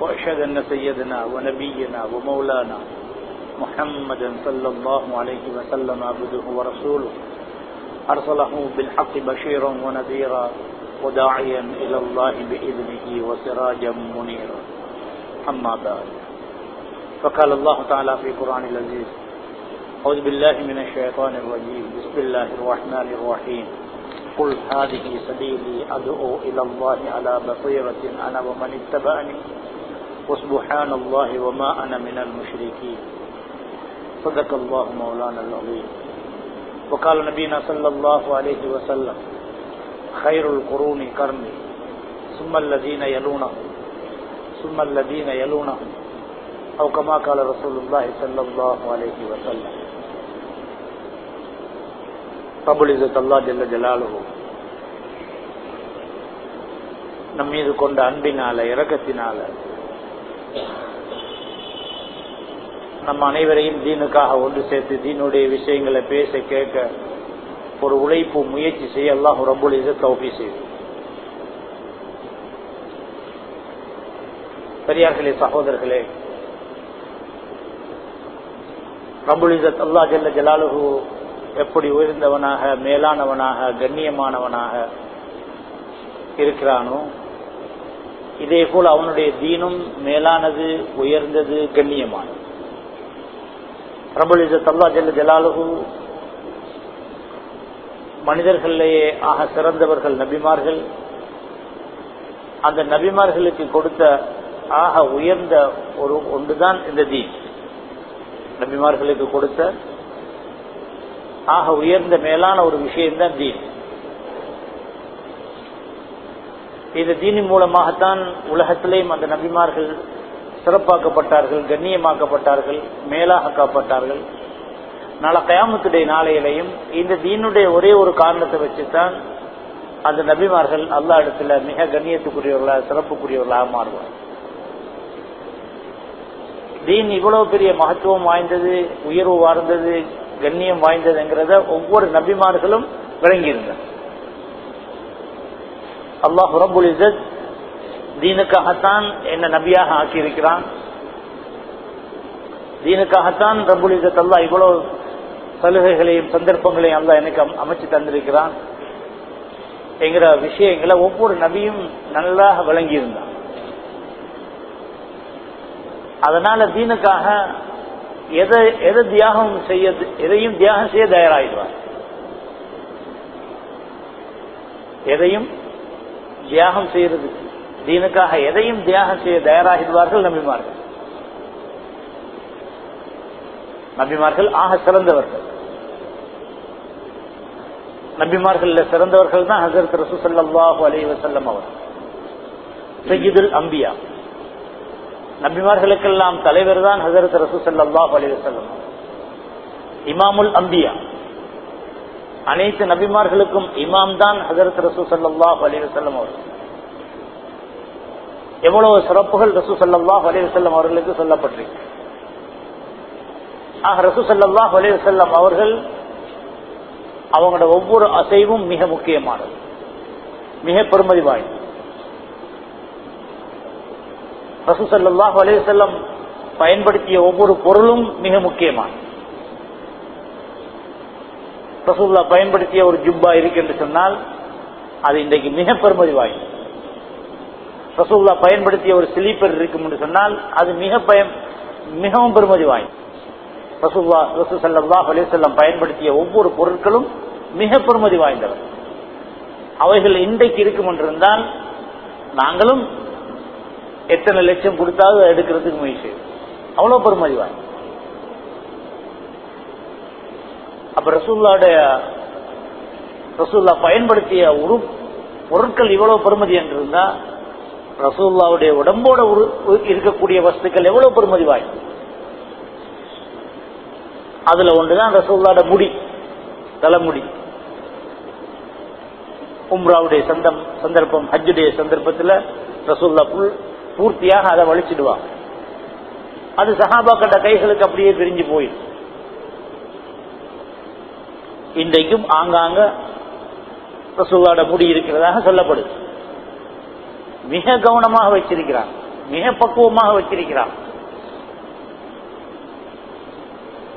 وأشهد أن سيدنا ونبينا ومولانا محمدا صلى الله عليه وسلم عبده ورسوله. أرسله بالحق بشيرا ونذيرا وداعيا إلى الله بإذنه وسراجا منيرا. أما بعد. فقال الله تعالى في قرآن العزيز أعوذ بالله من الشيطان الرجيم. بسم الله الرحمن الرحيم. قل هذه سبيلي أدعو إلى الله على بصيرة أنا ومن اتبعني. وسبحان الله وما أنا من المشركين صدق الله مولانا العظيم وقال نبينا صلى الله عليه وسلم خير القرون قرني ثم الذين يلونهم ثم الذين يلونهم أو كما قال رسول الله صلى الله عليه وسلم ரபுல் இசத் அல்லா ஜல்ல ஜலாலுஹு நம் மீது கொண்ட அன்பினால இரக்கத்தினால நம் அனைவரையும் தீனுக்காக ஒன்று சேர்த்து தீனுடைய விஷயங்களை பேச கேட்க ஒரு உழைப்பு முயற்சி செய்ய எல்லாம் ரபுல் தௌபி செய்து. பெரியார்களே சகோதரர்களே ரபுல் இசத் அல்லா ஜல்ல ஜலாலுகு எப்படி உயர்ந்தவனாக மேலானவனாக கண்ணியமானவனாக இருக்கிறானோ இதே போல் அவனுடைய தீனும் மேலானது உயர்ந்தது கண்ணியமானது. பிரபல தல்லா ஜெல்ல ஜலாலுகு மனிதர்களிலேயே ஆக சிறந்தவர்கள் நபிமார்கள். அந்த நபிமார்களுக்கு கொடுத்த ஆக உயர்ந்த ஒரு ஒன்றுதான் இந்த தீன். நபிமார்களுக்கு கொடுத்த ஆக உயர்ந்த மேலான ஒரு விஷயம்தான் தீன். இந்த தீனின் மூலமாகத்தான் உலகத்திலேயும் அந்த நபிமார்கள் சிறப்பாக்கப்பட்டார்கள் கண்ணியமாக்கப்பட்டார்கள் மேலாக்கப்பட்டார்கள் நாளை கயாமத்துடைய நாளையிலையும் இந்த தீனுடைய ஒரே ஒரு காரணத்தை வச்சுதான் அந்த நபிமார்கள் அல்லா இடத்துல மிக கண்ணியத்துக்குரியவர்களாக சிறப்புக்குரியவர்களாக மாறுவார் தீன் இவ்வளவு பெரிய மகத்துவம் வாய்ந்தது உயர்வு வாழ்ந்தது கண்ணியம் வாய்ந்ததுங்கிறத ஒவ்வொரு நபிமார்களும் விளங்கியிருந்தார் அல்லாஹ் ரபுல் இசத் தீனுக்காகத்தான் என்ன நபியாக ஆக்கியிருக்கிறான். தீனுக்காகத்தான் ரபுல் இசத் அல்லா இவ்வளவு சலுகைகளையும் சந்தர்ப்பங்களையும் அல்லா எனக்கு அமைச்சு தந்திருக்கிறான். என்கிற விஷயங்களை ஒவ்வொரு நபியும் நல்லாக விளங்கியிருந்தான். அதனால தீனுக்காக எதை எதை தியாகம் செய்ய எதையும் தியாகம் செய்ய தயாராகிடுவார் எதையும் தியாகம் செய்யறது. தீனுக்காக எதையும் தியாகம் செய்ய தயாராகிடுவார்கள் நம்பிமார்கள் நபிமார்கள் ஆக சிறந்தவர்கள். நபிமார்கள் சிறந்தவர்கள் தான் ஹசரத் ரசூசல்லாஹு அலி வசல்லம் அவர். சையீதுல் அம்பியா. நபிமார்களுக்கெல்லாம் தலைவர் தான் ஹசரத் ரசூசல்லாஹ் அலி வசல்லம் இமாமுல் அம்பியா. அனைத்து நபிமார்களுக்கும் இமாம் தான் ஹசரத் ரசூசல்லாஹ் அலிவசல்லம் அவர்கள். எவ்வளவு சிறப்புகள் ரசூ சல்லாஹ் அலிவசல்லம் அவர்களுக்கு சொல்லப்பட்டிருக்கு. ஆக ரசூ சல்லாஹ் அலிவசல்லம் அவர்கள் அவங்களோட ஒவ்வொரு அசைவும் மிக முக்கியமானது. மிக பெருமதி வாய்ந்தது. ரசூசல்லாஹ் அலிவசல்லம் பயன்படுத்திய ஒவ்வொரு பொருளும் மிக முக்கியமானது. ரசூல்லா பயன்படுத்திய ஒரு ஜுப்பா இருக்கு என்று சொன்னால் அது இன்றைக்கு மிக பெருமதி வாய்ந்தது. ரசூல்லா பயன்படுத்திய ஒரு ஸ்லீப்பர் இருக்கும் என்று சொன்னால் அது மிக பயம் மிகவும் பெருமதி வாய்ந்தது. ரசூல்லா ரசூ சல்லாஹ் அலேசல்லம் பயன்படுத்திய ஒவ்வொரு பொருட்களும் மிக பெருமதி வாய்ந்தவர் அவைகள் இன்றைக்கு இருக்கும் என்றிருந்தால் நாங்களும் எத்தனை லட்சம் கொடுத்தாலும் எடுக்கிறதுக்கு முயற்சி அவ்வளவு பெருமதி வாய்ந்த அப்ப ரசூல்லாவுடைய ரசூல்லா பயன்படுத்திய உரு பொருட்கள் இவ்வளவு பெருமதி என்று இருந்தா ரசூல்லாவுடைய உடம்போட உரு- இருக்கக்கூடிய வஸ்துக்கள் எவ்வளவு பெருமதி வாய்ப்பு அதுல ஒன்றுதான் ரசூல்லாட முடி தலைமுடி. உம்ராவுடைய சந்தம் சந்தர்ப்பம் ஹஜ்ஜுடைய சந்தர்ப்பத்தில் ரசூல்லா புல் பூர்த்தியாக அதை வலிச்சிடுவாங்க. அது சஹாபாக்கட்ட கைகளுக்கு அப்படியே பிரிஞ்சு போயிடும். இன்றைக்கும் ஆங்காங்க ரசூல்லாட முடி இருக்கிறதாக சொல்லப்படுது. மிக கவனமாக வச்சிருக்கிறான் மிக பக்குவமாக வச்சிருக்கிறார்.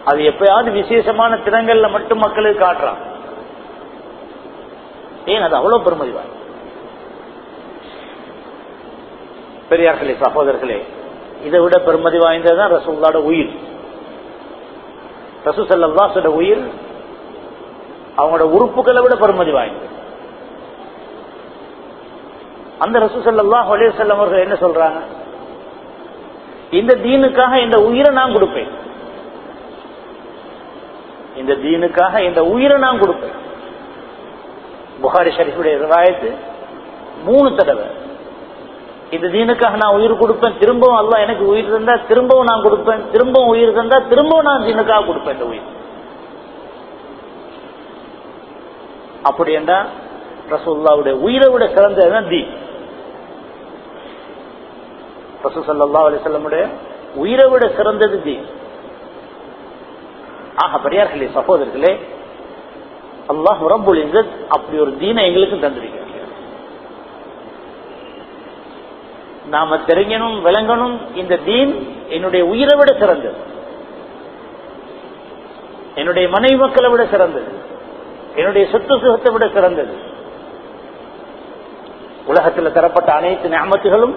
அது எப்பயாவது விசேஷமான தினங்கள்ல மட்டும் மக்களுக்கு காட்டுறான். ஏன் அது அவ்வளவு பெருமதி பெரியார்களே சகோதரர்களே இதை விட பெருமதி வாய்ந்ததுதான் ரசூல்லாட உயிர். ரசூ சல்லாசோட உயிர் அவங்களோட உறுப்புகளை விட பெருமதி வாய்ந்தது. அந்த ரசூ சல்லாஹ் அலேசல்லம் அவர்கள் என்ன சொல்றாங்க? இந்த தீனுக்காக இந்த உயிரை நான் கொடுப்பேன். இந்த தீனுக்காக இந்த உயிரை நான் கொடுப்பேன். புகாரி ஷரீஃபுடைய ரிவாயத்து மூணு தடவை. இந்த தீனுக்காக நான் உயிர் கொடுப்பேன் திரும்பவும் அல்ல எனக்கு உயிர் தந்தா திரும்பவும் நான் கொடுப்பேன் திரும்பவும் உயிர் தந்தா திரும்பவும் நான் தீனுக்காக கொடுப்பேன் இந்த உயிர். அப்படி என்றால் ரசூல்லாவுடைய உயிரை விட சிறந்ததுதான் தீன் ரசூ சல்லா அலிசல்லமுடைய உயிரை விட சிறந்தது தீ ஆக பெரியார்களே சகோதரர்களே அல்லாஹ் ரப்புல் இஸ்ஸத் அப்படி ஒரு தீனை எங்களுக்கு தந்திருக்கிறார். நாம தெரிஞ்சனும் விளங்கணும் இந்த தீன் என்னுடைய உயிரை விட சிறந்தது. என்னுடைய மனைவி மக்களை விட சிறந்தது. என்னுடைய சொத்து சுகத்தை விட சிறந்தது. உலகத்தில் தரப்பட்ட அனைத்து ஞாபகங்களும்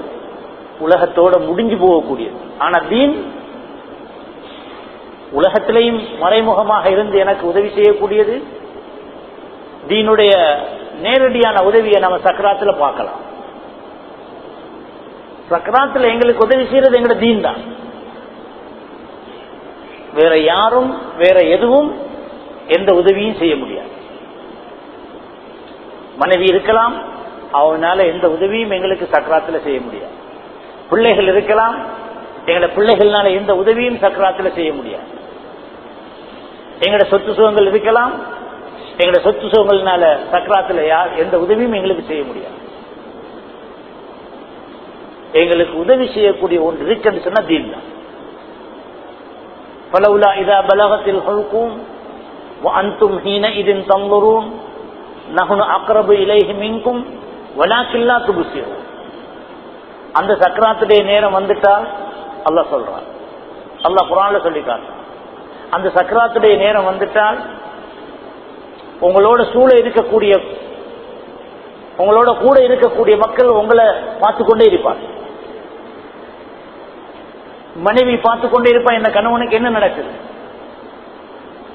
உலகத்தோட முடிஞ்சு போகக்கூடியது. ஆனா தீன் உலகத்திலையும் மறைமுகமாக இருந்து எனக்கு உதவி செய்யக்கூடியது. தீனுடைய நேரடியான உதவியை நம்ம சக்கராத்துல பார்க்கலாம். சக்கராத்துல எங்களுக்கு உதவி செய்யறது எங்களோட தீன் தான். வேற யாரும் வேற எதுவும் எந்த உதவியும் செய்ய முடியாது. மனைவி இருக்கலாம் அவனால எந்த உதவியும் எங்களுக்கு சக்கராத்துல செய்ய முடியாது. பிள்ளைகள் இருக்கலாம் எங்களை பிள்ளைகள்னால எந்த உதவியும் சக்கராத்துல செய்ய முடியாது. எங்களோட சொத்து சுகங்கள் இருக்கலாம் எங்களோட சொத்து சுகங்கள்னால சக்கராத்துல யார் எந்த உதவியும் எங்களுக்கு செய்ய முடியாது. எங்களுக்கு உதவி செய்யக்கூடிய ஒன்று இருக்குன்னு சொன்னா தீன் தான். பலவுலா இதா பலகத்தில் ஹல்கும் அந்தும் ஹீன இதன் தங்குரும் நகுனு அக்ரபு இலைஹி மின்கும் வலாக்கில்லா துபுசியோ அந்த சக்கராத்துடைய நேரம் வந்துட்டால் அல்லாஹ் சொல்றான். அல்லாஹ் குரான்ல சொல்லிக்காட்டு அந்த சக்கராத்துடைய நேரம் வந்துட்டால் உங்களோட சூழ இருக்கக்கூடிய உங்களோட கூட இருக்கக்கூடிய மக்கள் உங்களை பார்த்து கொண்டே இருப்பார். மனைவி பார்த்து கொண்டே இருப்பான். இந்த கணவனுக்கு என்ன நடக்குது?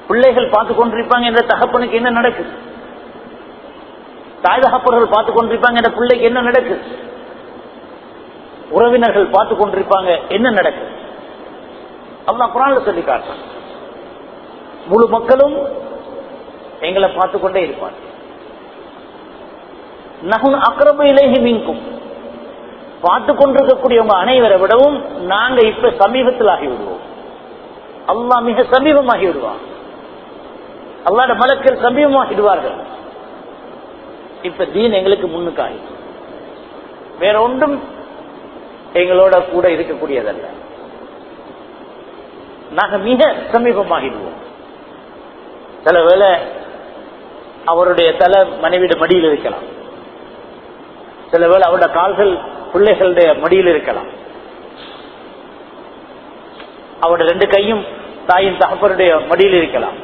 பிள்ளைகள் பார்த்து கொண்டிருப்பாங்க என்ற தகப்பனுக்கு என்ன நடக்குது? தாய் தகப்பர்கள் பார்த்து கொண்டிருப்பாங்க என்ற பிள்ளைக்கு என்ன நடக்கு? உறவினர்கள் பார்த்து கொண்டிருப்பாங்க என்ன நடக்குது அல்லாஹ் குரான்ல சொல்லி காட்டுறான். முழு மக்களும் எங்களை பார்த்து கொண்டே இருப்பார் நகுன் அக்கிரம இலேஹி மீன்கும். பார்த்து கொண்டிருக்கக்கூடியவங்க அனைவரை விடவும் நாங்க இப்ப சமீபத்தில் ஆகிவிடுவோம் அல்லா மிக சமீபமாகி விடுவான். அல்லாட மலக்கள் சமீபமாகிடுவார்கள். இப்ப தீன் எங்களுக்கு முன்னுக்கு ஆயிடுச்சு வேற ஒன்றும் எங்களோட கூட இருக்கக்கூடியதல்ல. நாங்க மிக சமீபமாகிடுவோம் சில வேலை அவருடைய தலை மனைவிட மடியில் இருக்கலாம். சில வேலை அவருடைய கால்கள் பிள்ளைகளுடைய மடியில் இருக்கலாம். அவருடைய ரெண்டு கையும் தாயின் தகப்பருடைய மடியில் இருக்கலாம்.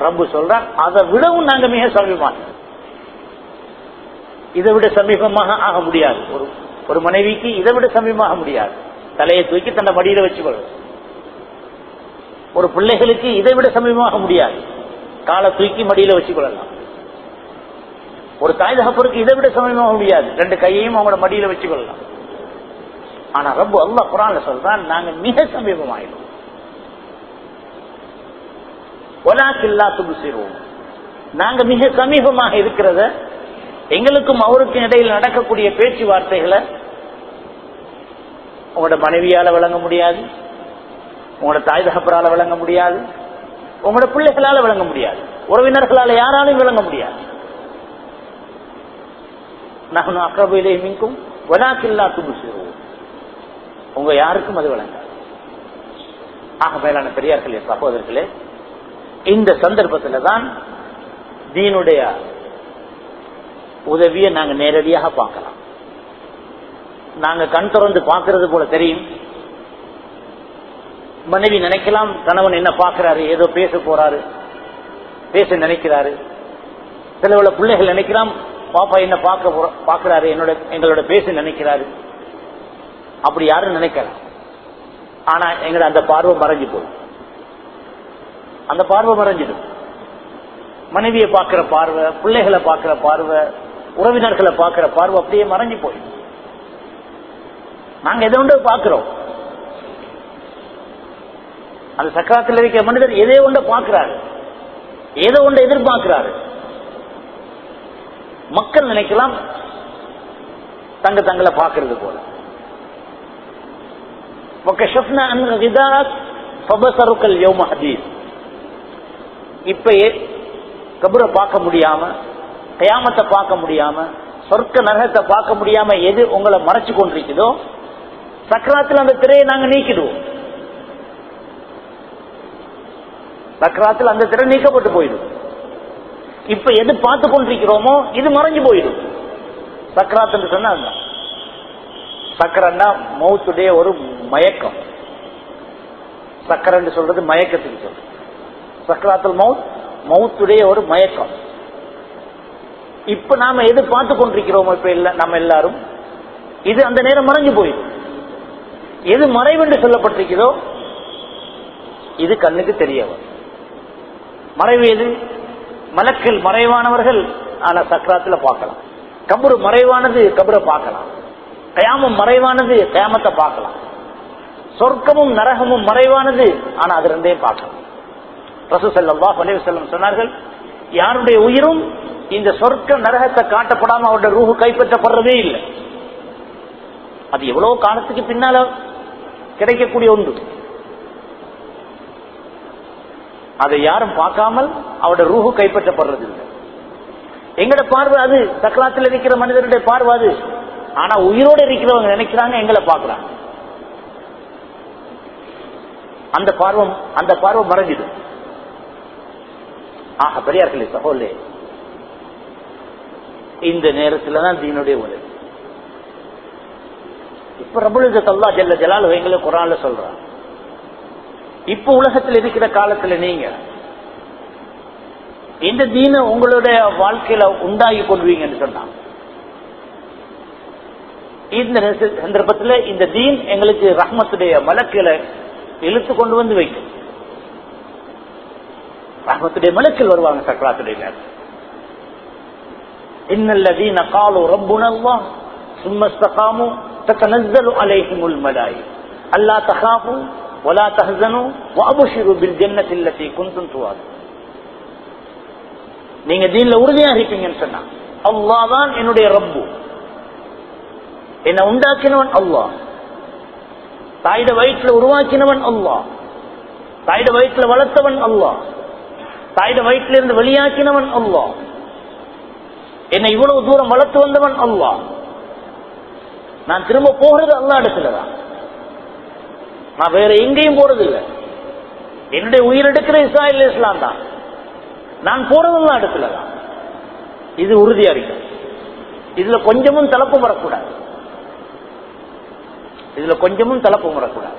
ரப்பு சொல்றான் அதை விடவும் நாங்க மிக சமீபமாக இதை விட சமீபமாக ஆக முடியாது. ஒரு ஒரு மனைவிக்கு இதை விட சமீபமாக முடியாது. தலையை தூக்கி தன்னை மடியில வச்சு கொள்ளும் ஒரு பிள்ளைகளுக்கு இதை விட சமீபமாக முடியாது. காலை தூக்கி மடியில வச்சு கொள்ளலாம் ஒரு தாய் தகப்பருக்கு இதை விட சமீபமாக முடியாது. ரெண்டு கையையும் அவங்களோட மடியில வச்சு கொள்ளலாம் ஆனா ரொம்ப அல்லா குரான்ல சொல்றான் நாங்க மிக சமீபமாயிடும். ஒலாக்கில்லா துபுசிறுவோம் நாங்க மிக சமீபமாக இருக்கிறத எங்களுக்கும் அவருக்கும் இடையில் நடக்கக்கூடிய பேச்சுவார்த்தைகளை உங்களோட மனைவியால வழங்க முடியாது. உங்களோட தாய் தகப்பரால விளங்க முடியாது. உங்களோட பிள்ளைகளால விளங்க முடியாது. உறவினர்களால யாராலும் விளங்க முடியாது. நகனும் அக்ரபிலே மிங்கும் வனாக்கில்லா செய்வோம் உங்க யாருக்கும் அது வழங்காது. ஆக மேலான பெரியார்களே சகோதரர்களே இந்த சந்தர்ப்பத்தில் தான் தீனுடைய உதவியை நாங்க நேரடியாக பார்க்கலாம். நாங்க கண் திறந்து பார்க்கறது போல தெரியும். மனைவி நினைக்கலாம் கணவன் என்ன பார்க்கிறாரு ஏதோ பேச போறாரு பேச நினைக்கிறாரு. சில உள்ள பிள்ளைகள் நினைக்கலாம் பாப்பா என்ன பார்க்க பார்க்கிறாரு என்னோட எங்களோட பேச நினைக்கிறாரு. அப்படி யாரும் நினைக்கலாம். ஆனா எங்களை அந்த பார்வை மறைஞ்சு போகும் அந்த பார்வை மறைஞ்சிடும். மனைவியை பார்க்கிற பார்வை பிள்ளைகளை பார்க்கிற பார்வை உறவினர்களை பார்க்கிற பார்வை அப்படியே மறைஞ்சு போயிடும் நாங்க எதை ஒன்று பார்க்கிறோம். அந்த சக்கராத்தில் இருக்கிற மனிதர் எதை ஒன்று பார்க்கிறாரு. ஏதோ ஒன்று எதிர்பார்க்கிறாரு. மக்கள் நினைக்கலாம் தங்க தங்களை பார்க்கறது போல. இப்ப கபரை பார்க்க முடியாம கயாமத்தை பார்க்க முடியாம சொர்க்க நரகத்தை பார்க்க முடியாம எது உங்களை மறைச்சு கொண்டிருக்குதோ சக்கராத்தில் அந்த திரையை நாங்க நீக்கிடுவோம். சக்கராத்தில் அந்த திரை நீக்கப்பட்டு போயிடும். இப்ப எது பார்த்து கொண்டிருக்கிறோமோ இது மறைஞ்சு போயிடும். சக்கராத் என்று சொன்னா சக்கரன்னா மௌத்துடைய ஒரு மயக்கம். சக்கரன்னு சொல்றது மயக்கத்துக்கு சொல்றது சக்கராத்தில் மவுத் மவுத்துடைய ஒரு மயக்கம். இப்ப நாம எது பார்த்து கொண்டிருக்கிறோமோ இப்ப நம்ம எல்லாரும் இது அந்த நேரம் மறைஞ்சு போயிடும் எது மறைவென்று சொல்லப்பட்டிருக்கிறதோ இது கண்ணுக்கு தெரியவர். மறைவு எது? மலக்கில் மறைவானவர்கள் ஆனா சக்கராத்துல பார்க்கலாம். கபரு மறைவானது கபரை பார்க்கலாம். கயாமம் மறைவானது கயாமத்தை பார்க்கலாம். சொர்க்கமும் நரகமும் மறைவானது ஆனா அது ரெண்டையும் பார்க்கலாம். ரசூசல்லா செல்லம் சொன்னார்கள் யாருடைய உயிரும் இந்த சொர்க்க நரகத்தை காட்டப்படாம அவருடைய ரூஹு கைப்பற்றப்படுறதே இல்லை. அது எவ்வளவு காலத்துக்கு பின்னால கிடைக்கக்கூடிய ஒன்று. அதை யாரும் பார்க்காமல் அவருடைய ரூஹு கைப்பற்றப்படுறது இல்லை எங்கட பார்வை அது? சக்கராத்தில் இருக்கிற மனிதனுடைய பார்வை அது. ஆனா உயிரோடு இருக்கிறவங்க நினைக்கிறாங்க எங்களை பார்க்கிறாங்க. அந்த பார்வம் அந்த பார்வை மறைஞ்சிடும் ஆக பெரியார்களே சகோலே இந்த நேரத்தில் தான் தீனுடைய உதவி. இப்ப ரபுல் தல்லா ஜெல்ல ஜலால் எங்களை குரான்ல சொல்றான் இப்ப உலகத்தில் இருக்கிற காலத்துல நீங்க இந்த தீன உங்களுடைய வாழ்க்கையில உண்டாகி கொள்வீங்கன்னு சொன்னாங்க இந்த சந்தர்ப்பத்தில் இந்த தீன் எங்களுக்கு ரஹ்மத்துடைய மலக்கில இழுத்து கொண்டு வந்து வைக்கும். ரஹ்மத்துடைய மலக்கில் வருவாங்க சக்கராத்துடைய நேரம் இன்னல்லதீன காலு ரப்புனல்லா ثم استقاموا تتنزل عليهم الملائكة ألا تخافوا ولا تحزنوا وأبشروا بالجنة التي كنتم توعدون நீங்க தீன்ல உறுதியா இருப்பீங்கன்னு சொன்னா அல்லாஹ் தான் என்னுடைய ரப்பு என்ன உண்டாக்கினவன் அல்லா தாயிட வயிற்றுல உருவாக்கினவன் அல்லா தாயிட வயிற்றுல வளர்த்தவன் அல்லா தாயிட வயிற்றுல இருந்து வெளியாக்கினவன் அல்லா என்னை இவ்வளவு தூரம் வளர்த்து வந்தவன் அல்லா நான் திரும்ப போகிறது அல்லா இடத்துலதான் நான் வேற எங்கேயும் போறது இல்லை என்னுடைய உயிரெடுக்கிற இஸ்ராயல் இஸ்லாம் தான். நான் போறது அல்லா இடத்துலதான் இது உறுதியா இருக்கு. இதுல கொஞ்சமும் தலப்பும் வரக்கூடாது. இதுல கொஞ்சமும் தலப்பும் வரக்கூடாது.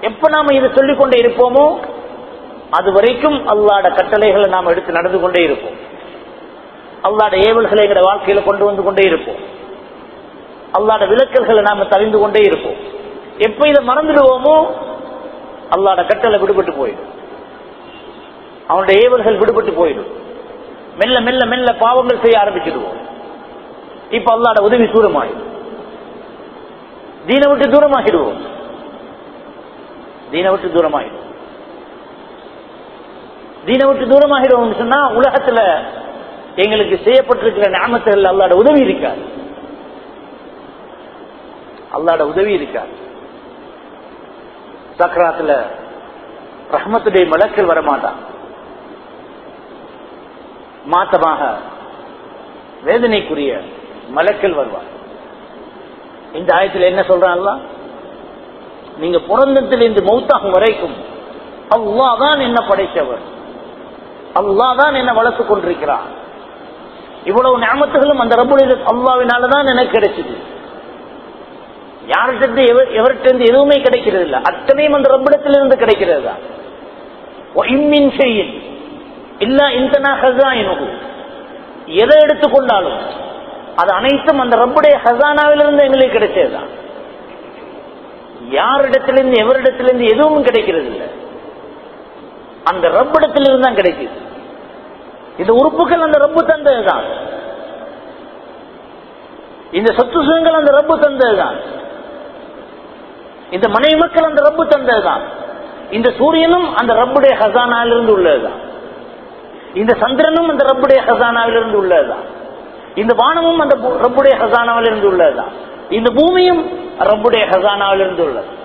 எப்ப நாம இதை சொல்லிக் கொண்டே இருப்போமோ அது வரைக்கும் அல்லாட கட்டளைகளை நாம் எடுத்து நடந்து கொண்டே இருப்போம். அல்லாட ஏவல்களை எங்களுடைய வாழ்க்கையில கொண்டு வந்து கொண்டே இருப்போம். அல்லாட விளக்கல்களை நாம தவிந்து கொண்டே இருப்போம். எப்ப இதை மறந்துடுவோமோ அல்லாட கட்டளை விடுபட்டு போயிடும். அவனுடைய ஏவல்கள் விடுபட்டு போயிடும். மெல்ல மெல்ல மெல்ல பாவங்கள் செய்ய ஆரம்பிச்சிடுவோம். இப்ப அல்லாட உதவி தூரமாயிடும். தீன விட்டு தூரமாகிடுவோம். தீன விட்டு தூரமாகிடும் தீன விட்டு தூரமாகிடுவோம் சொன்னா உலகத்துல எங்களுக்கு செய்யப்பட்டிருக்கிற நாமத்தில் அல்லாட உதவி இருக்காது. அல்லாட உதவி இருக்காது. சக்கராத்துல ரஹ்மத்துடைய மலக்கள் வரமாட்டான். மாத்தமாக வேதனைக்குரிய மலக்கள் வருவார். இந்த ஆயத்தில் என்ன சொல்றான் நீங்க பிறந்தத்திலிருந்து மௌத்தாகும் வரைக்கும் அல்லாதான் என்ன படைத்தவர்? அல்லாதான் என்ன வளர்த்து கொண்டிருக்கிறான் இவ்வளவு ஞாபகத்துகளும் அந்த ரப்புடைய அல்லாவினாலதான் எனக்கு கிடைச்சது. யார்கிட்ட எவர்கிட்ட எதுவுமே கிடைக்கிறது இல்ல. அத்தனையும் அந்த ரப்பிடத்திலிருந்து கிடைக்கிறது? தான் இல்ல இந்த எதை எடுத்துக்கொண்டாலும் அது அனைத்தும் அந்த ரப்புடைய ஹசானாவிலிருந்து எங்களுக்கு கிடைச்சதுதான் யாரிடத்திலிருந்து எவரிடத்திலிருந்து எதுவும் கிடைக்கிறது இல்லை. அந்த ரப்பிடத்திலிருந்து தான் கிடைக்குது. இந்த உறுப்புகள் அந்த ரப்பு தந்ததுதான். இந்த சொத்து சுகங்கள் அந்த ரப்பு தந்ததுதான். இந்த மனைவி மக்கள் அந்த ரப்பு தந்ததுதான். இந்த சூரியனும் அந்த ரப்புடைய ஹசானாவிலிருந்து உள்ளதுதான். இந்த சந்திரனும் அந்த ரப்புடைய ஹசானாவிலிருந்து உள்ளதுதான். இந்த வானமும் அந்த ரப்புடைய ஹசானாவிலிருந்து உள்ளதுதான். இந்த பூமியும் ரப்புடைய ஹசானாவிலிருந்து உள்ளது.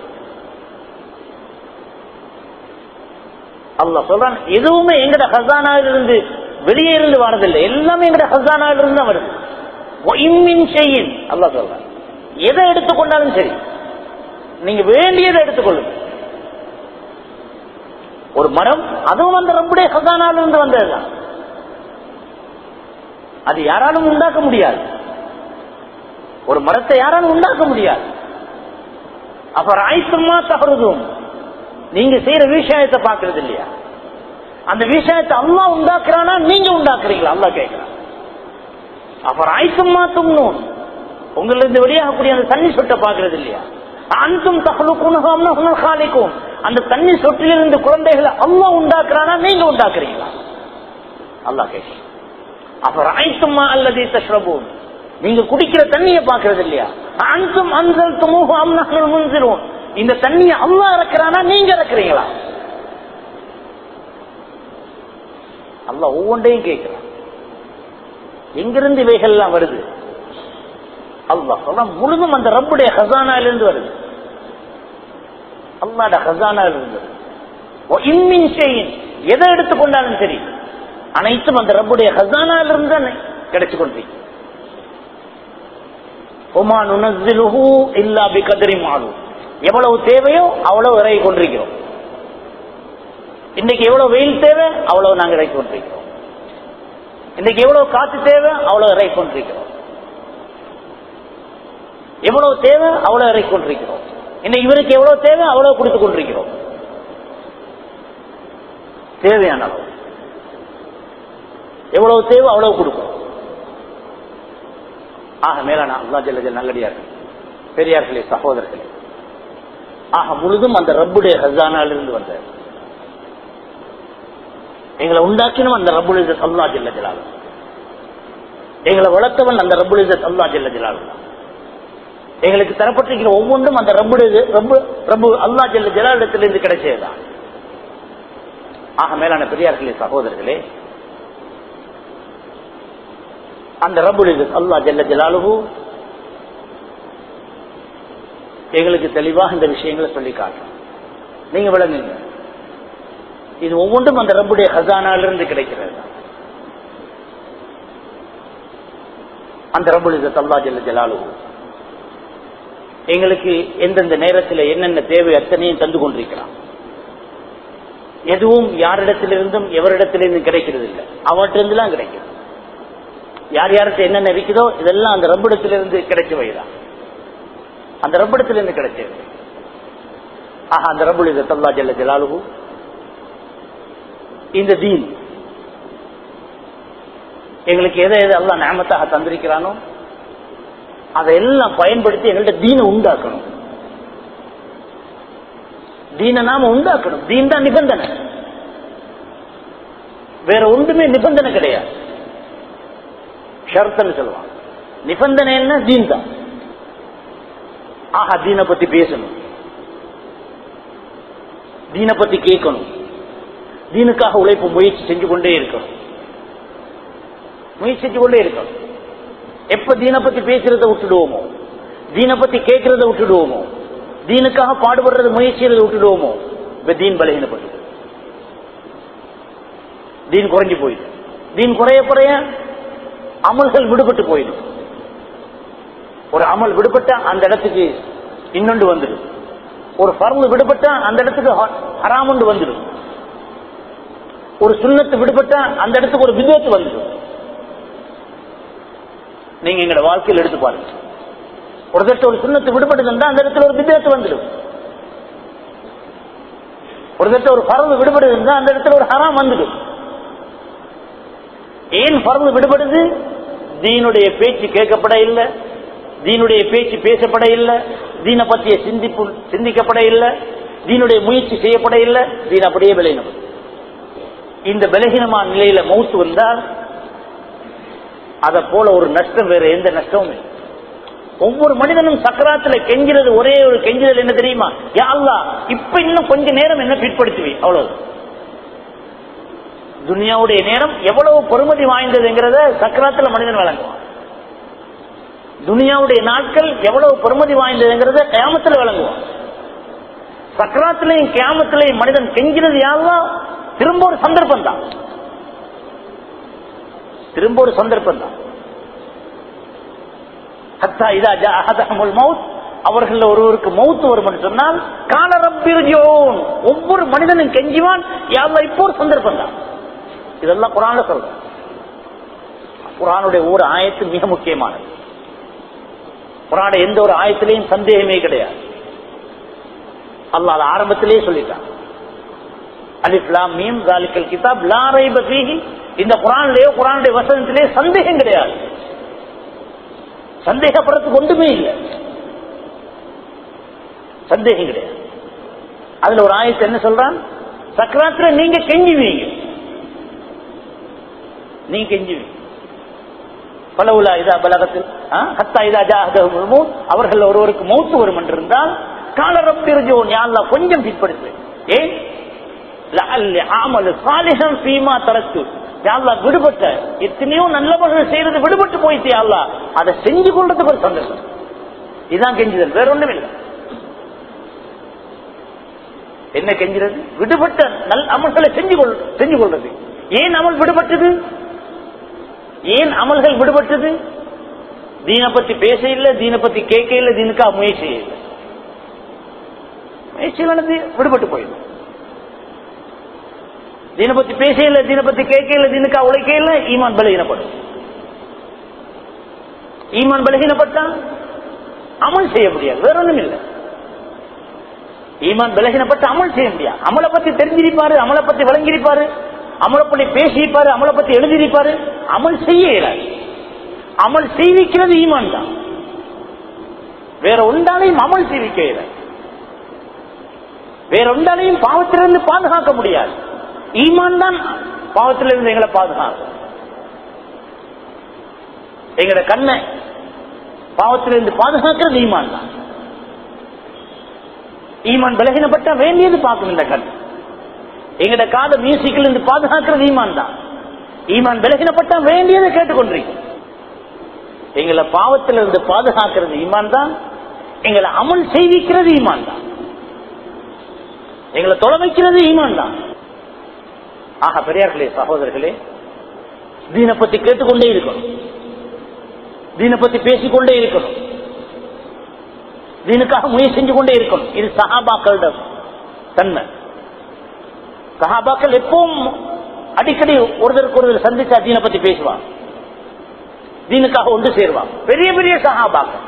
அல்ல சொல்றான் எதுவுமே எங்கட ஹசானாவிலிருந்து வெளியே இருந்து வரதில்லை. எல்லாமே எங்கட ஹசானாவிலிருந்து தான் வருது. செய்யின் அல்லா சொல்றான். எதை எடுத்துக்கொண்டாலும் சரி. நீங்க வேண்டியதை எடுத்துக்கொள்ளுங்க ஒரு மரம் அதுவும் அந்த ரப்புடைய ஹசானாவிலிருந்து வந்ததுதான். அது யாராலும் உண்டாக்க முடியாது. ஒரு மரத்தை யாராலும் உண்டாக்க முடியாது. அப்புறம் ஆய்த்தமா தகருதும் நீங்க செய்யற விஷயத்தை பாக்குறது இல்லையா? அந்த விஷயத்தை அல்லா உண்டாக்குறானா? நீங்க உண்டாக்குறீங்களா? அல்லா கேட்கிறான் அப்புறம் ஆய்த்தமா தும்னும் உங்கள இருந்து வெளியாகக்கூடிய அந்த தண்ணி சொட்டை பாக்குறது இல்லையா? அன்றும் தகலுக்கும் காலிக்கும் அந்த தண்ணி சொட்டிலிருந்து குழந்தைகளை அல்லா உண்டாக்குறானா? நீங்க உண்டாக்குறீங்களா? அல்லா கேட்கிறேன் அப்புறம் ஆய்த்துமா அல்லது தஷ்ரபூன். நீங்க குடிக்கிற தண்ணியை பாக்குறது இல்லையா? அன்றும் அன்சல் துமுகம் முன்சிரும் இந்த தண்ணியை அல்லா இறக்குறானா? நீங்க இறக்குறீங்களா? அல்ல ஒவ்வொன்றையும் கேட்கிறான். எங்கிருந்து இவைகள் எல்லாம் வருது அல்லா முழுதும் அந்த ரப்புடைய ஹசானாலிருந்து வருது. அல்லாட ஹசானாலிருந்து இன்னின் செய்யின் எதை எடுத்துக்கொண்டாலும் சரி அனைத்தும் அந்த ரப்புடைய ஹசானாலிருந்து தான் கிடைச்சு கொண்டீங்க எவ்வளவு தேவையோ அவ்வளவு இறங்கி கொண்டிருக்கிறோம். இன்னைக்கு எவ்வளவு வெயில் தேவை அவ்வளவு நாங்க இறக்கி கொண்டிருக்கிறோம் இன்னைக்கு எவ்வளவு காற்று தேவை அவ்வளவு இறக்கி கொண்டிருக்கிறோம் எவ்வளவு தேவை அவ்வளவு இறக்கி கொண்டிருக்கிறோம் இன்னைக்கு இவருக்கு எவ்வளவு தேவை அவ்வளவு கொடுத்து கொண்டிருக்கிறோம். தேவையான அளவு. எவ்வளவு தேவை அவ்வளவு கொடுக்கும் ஆக மேலான அல்லா ஜல்ல நல்லடியார்கள் பெரியார்களே சகோதரர்களே. ஆக முழுதும் அந்த ரப்புடைய ஹசானாலிருந்து வந்தார். எங்களை உண்டாக்கினவன் அந்த ரபுல் இசத் அல்லா ஜெல்ல ஜலாலு. எங்களை வளர்த்தவன் அந்த ரபுல் இசத் அல்லா ஜெல்ல ஜலாலு. எங்களுக்கு தரப்பட்டிருக்கிற ஒவ்வொன்றும் அந்த ரப்பு ரப்பு ரப்பு அல்லா ஜெல்ல ஜலாலிடத்திலிருந்து கிடைச்சதுதான். ஆக மேலான பெரியார்களே சகோதரர்களே அந்த ரபுல் அல்லா ஜல்ல ஜலாலுகு எங்களுக்கு தெளிவாக இந்த விஷயங்களை சொல்லி காட்டும் நீங்க விளங்குங்க. இது ஒவ்வொன்றும் அந்த ரப்புடைய ஹசானாலிருந்து கிடைக்கிறது. அந்த ரபுல் தல்லா ஜல்ல ஜலாலு எங்களுக்கு எந்தெந்த நேரத்தில் என்னென்ன தேவை அத்தனையும் தந்து கொண்டிருக்கிறான். எதுவும் யாரிடத்திலிருந்தும் எவரிடத்திலிருந்தும் கிடைக்கிறது இல்லை அவற்றிலிருந்துலாம் கிடைக்கிறது. யார் யாருக்கு என்னென்ன இருக்குதோ இதெல்லாம் அந்த ரப்பிடத்திலிருந்து கிடைச்ச வைதான் அந்த ரப்பிடத்திலிருந்து கிடைச்சது ஆஹா அந்த ரபுலித இது தல்லா ஜல்ல ஜலாலு இந்த தீன். எங்களுக்கு எதை எதை எல்லாம் நேமத்தாக தந்திருக்கிறானோ அதையெல்லாம் பயன்படுத்தி எங்கள்கிட்ட தீனை உண்டாக்கணும். தீனை நாம உண்டாக்கணும். தீன் தான் நிபந்தனை. வேற ஒன்றுமே நிபந்தனை கிடையாது. ஷர்த்தன்னு சொல்லுவாங்க. நிபந்தனை என்ன? தீன் தான். ஆஹா தீனை பத்தி பேசணும். தீனை பத்தி கேட்கணும். தீனுக்காக உழைப்பு முயற்சி செஞ்சு கொண்டே இருக்கணும். முயற்சி செஞ்சு கொண்டே இருக்கணும். எப்ப தீனை பத்தி பேசுறத விட்டுடுவோமோ? தீனை பத்தி கேட்கறத விட்டுடுவோமோ? தீனுக்காக பாடுபடுறது முயற்சியை விட்டுடுவோமோ? இப்ப தீன் பலகீனப்பட்டு தீன் குறைஞ்சு போயிடும் தீன் குறைய குறைய அமல்கள் விடுபட்டு போயிடும் ஒரு அமல் விடுபட்டா அந்த இடத்துக்கு இன்னொன்று வந்துடும். ஒரு பருவு விடுபட்டா அந்த இடத்துக்கு ஹராமண்டு வந்துடும். ஒரு சுண்ணத்து விடுபட்டா அந்த இடத்துக்கு ஒரு விதத்து வந்துடும். நீங்க எங்களோட வாழ்க்கையில் எடுத்து பாருங்க. ஒரு தட்டு ஒரு சுண்ணத்து விடுபட்டு இருந்தா அந்த இடத்துல ஒரு விதத்து வந்துடும். ஒரு தட்டு ஒரு பறவு விடுபடு இருந்தா அந்த இடத்துல ஒரு ஹராம் வந்துடும். ஏன் பறவு விடுபடுது? தீனுடைய பேச்சு கேட்கப்பட இல்லை. தீனுடைய பேச்சு பேசப்பட இல்லை. தீனை பற்றிய சிந்திப்பு சிந்திக்கப்பட இல்லை. தீனுடைய முயற்சி செய்யப்பட இல்லை. தீன் அப்படியே விளையினப்படும் இந்த பலகீனமான நிலையில மௌத்து வந்தால் அதை போல ஒரு நஷ்டம் வேற எந்த நஷ்டமும் இல்லை. ஒவ்வொரு மனிதனும் சக்கராத்துல கெஞ்சிறது ஒரே ஒரு கெஞ்சுதல் என்ன தெரியுமா? யாழ்லா இப்ப இன்னும் கொஞ்ச நேரம் என்ன பிற்படுத்துவி அவ்வளவு. துனியாவுடைய நேரம் எவ்வளவு பொறுமதி வாய்ந்ததுங்கிறத சக்கராத்துல மனிதன் வழங்குவான். துனியாவுடைய நாட்கள் எவ்வளவு பொறுமதி வாய்ந்ததுங்கிறத கேமத்துல வழங்குவான். சக்கராத்திலையும் கேமத்திலையும் மனிதன் கெஞ்சிறது யாழ்லா திரும்ப ஒரு சந்தர்ப்பம் தான் திரும்ப ஒரு சந்தர்ப்பம் தான் அவர்கள் ஒருவருக்கு மௌத்து வரும் சொன்னால் காலரப்பிரிஜோன் ஒவ்வொரு மனிதனும் கெஞ்சிவான் யாரெல்லாம் இப்போ ஒரு சந்தர்ப்பம் தான் இதெல்லாம் குரான்ல சொல்ற குரானுடைய ஒவ்வொரு ஆயத்து மிக முக்கியமானது. குரான எந்த ஒரு ஆயத்திலையும் சந்தேகமே கிடையாது. அல்லாத ஆரம்பத்திலேயே சொல்லிட்டான். அலிஃப்லாம் மீம் கிதாப் லாரை பசீகி இந்த குரான்லயோ குரானுடைய வசனத்திலேயே சந்தேகம் கிடையாது. சந்தேகப்படுறதுக்கு ஒன்றுமே இல்லை. சந்தேகம் கிடையாது. அதுல ஒரு ஆயத்தை என்ன சொல்றான்? சக்கராத்துல நீங்க கெஞ்சுவீங்க. நீங்க கெஞ்சுவீங்க. பலவுலா இதா பலகத்தில் ஹத்தா இதா ஜாஹதமோ அவர்கள் ஒருவருக்கு மௌத்து வரும் என்றிருந்தால் காலரப்பிரஜோன் யாழ்லா கொஞ்சம் பிற்படுத்து ஏன்? விடுபட்ட. எத்தனையோ நல்லவர்கள் செய்யறது விடுபட்டு போயிட்டு யாழ்லா அதை செஞ்சு கொள்றதுக்கு ஒரு சந்தர்ப்பம் இதுதான் கெஞ்சுதல். வேற ஒண்ணும் இல்லை. என்ன கெஞ்சுறது? விடுபட்ட நல் அமல்களை செஞ்சு கொள் செஞ்சு கொள்றது. ஏன் அமல் விடுபட்டது? ஏன் அமல்கள் விடுபட்டது? தீனை பத்தி பேச இல்ல தீனை பத்தி கேட்க இல்ல தீனுக்கா முயற்சி இல்லை முயற்சியானது விடுபட்டு போயிடும். தீனை பத்தி பேச இல்லை தீனை பத்தி கேட்க இல்லை தீனுக்கா உழைக்க இல்லை ஈமான் பலகீனப்படும். ஈமான் பலகீனப்பட்டா அமல் செய்ய முடியாது வேற ஒண்ணும் இல்லை. ஈமான் பலகீனப்பட்டு அமல் செய்ய முடியாது. அமலை பத்தி தெரிஞ்சிருப்பாரு அமலை பத்தி வழங்கியிருப்பாரு அமலை பத்தி பேசியிருப்பாரு அமலை பத்தி எழுதியிருப்பாரு அமல் செய்ய இயலாது. அமல் செய்விக்கிறது ஈமான் தான். வேற ஒன்றாலையும் அமல் செய்விக்க இயலாது. வேற ஒன்றாலையும் பாவத்திலிருந்து பாதுகாக்க முடியாது. ஈமான் தான் பாவத்திலிருந்து எங்களை பாதுகாக்கும். எங்களோட கண்ணை பாவத்திலிருந்து பாதுகாக்கிறது ஈமான் தான் ஈமான் விலகினப்பட்ட வேண்டியது பார்க்கும் இந்த கண். எங்கட காத மியூசிக்கில் இருந்து பாதுகாக்கிறது ஈமான் தான் ஈமான் விலகினப்பட்ட வேண்டியதை கேட்டுக்கொண்டிருக்கும். எங்களை பாவத்தில் இருந்து பாதுகாக்கிறது ஈமான் தான் எங்களை அமல் செய்விக்கிறது ஈமான் தான் எங்களை தொலை வைக்கிறது ஈமான் தான் ஆக பெரியார்களே சகோதரர்களே தீனை பத்தி கேட்டுக்கொண்டே இருக்கணும். தீனை பத்தி பேசிக்கொண்டே இருக்கணும். தீனுக்காக முயற்சி செஞ்சு கொண்டே இருக்கணும். இது சஹாபாக்களோட தன்மை. சஹாபாக்கள் எப்பவும் அடிக்கடி ஒருத்தருக்கு ஒருத்தர் சந்திச்சா தீனை பத்தி பேசுவாங்க. தீனுக்காக ஒன்று சேருவாங்க. பெரிய பெரிய சஹாபாக்கள்.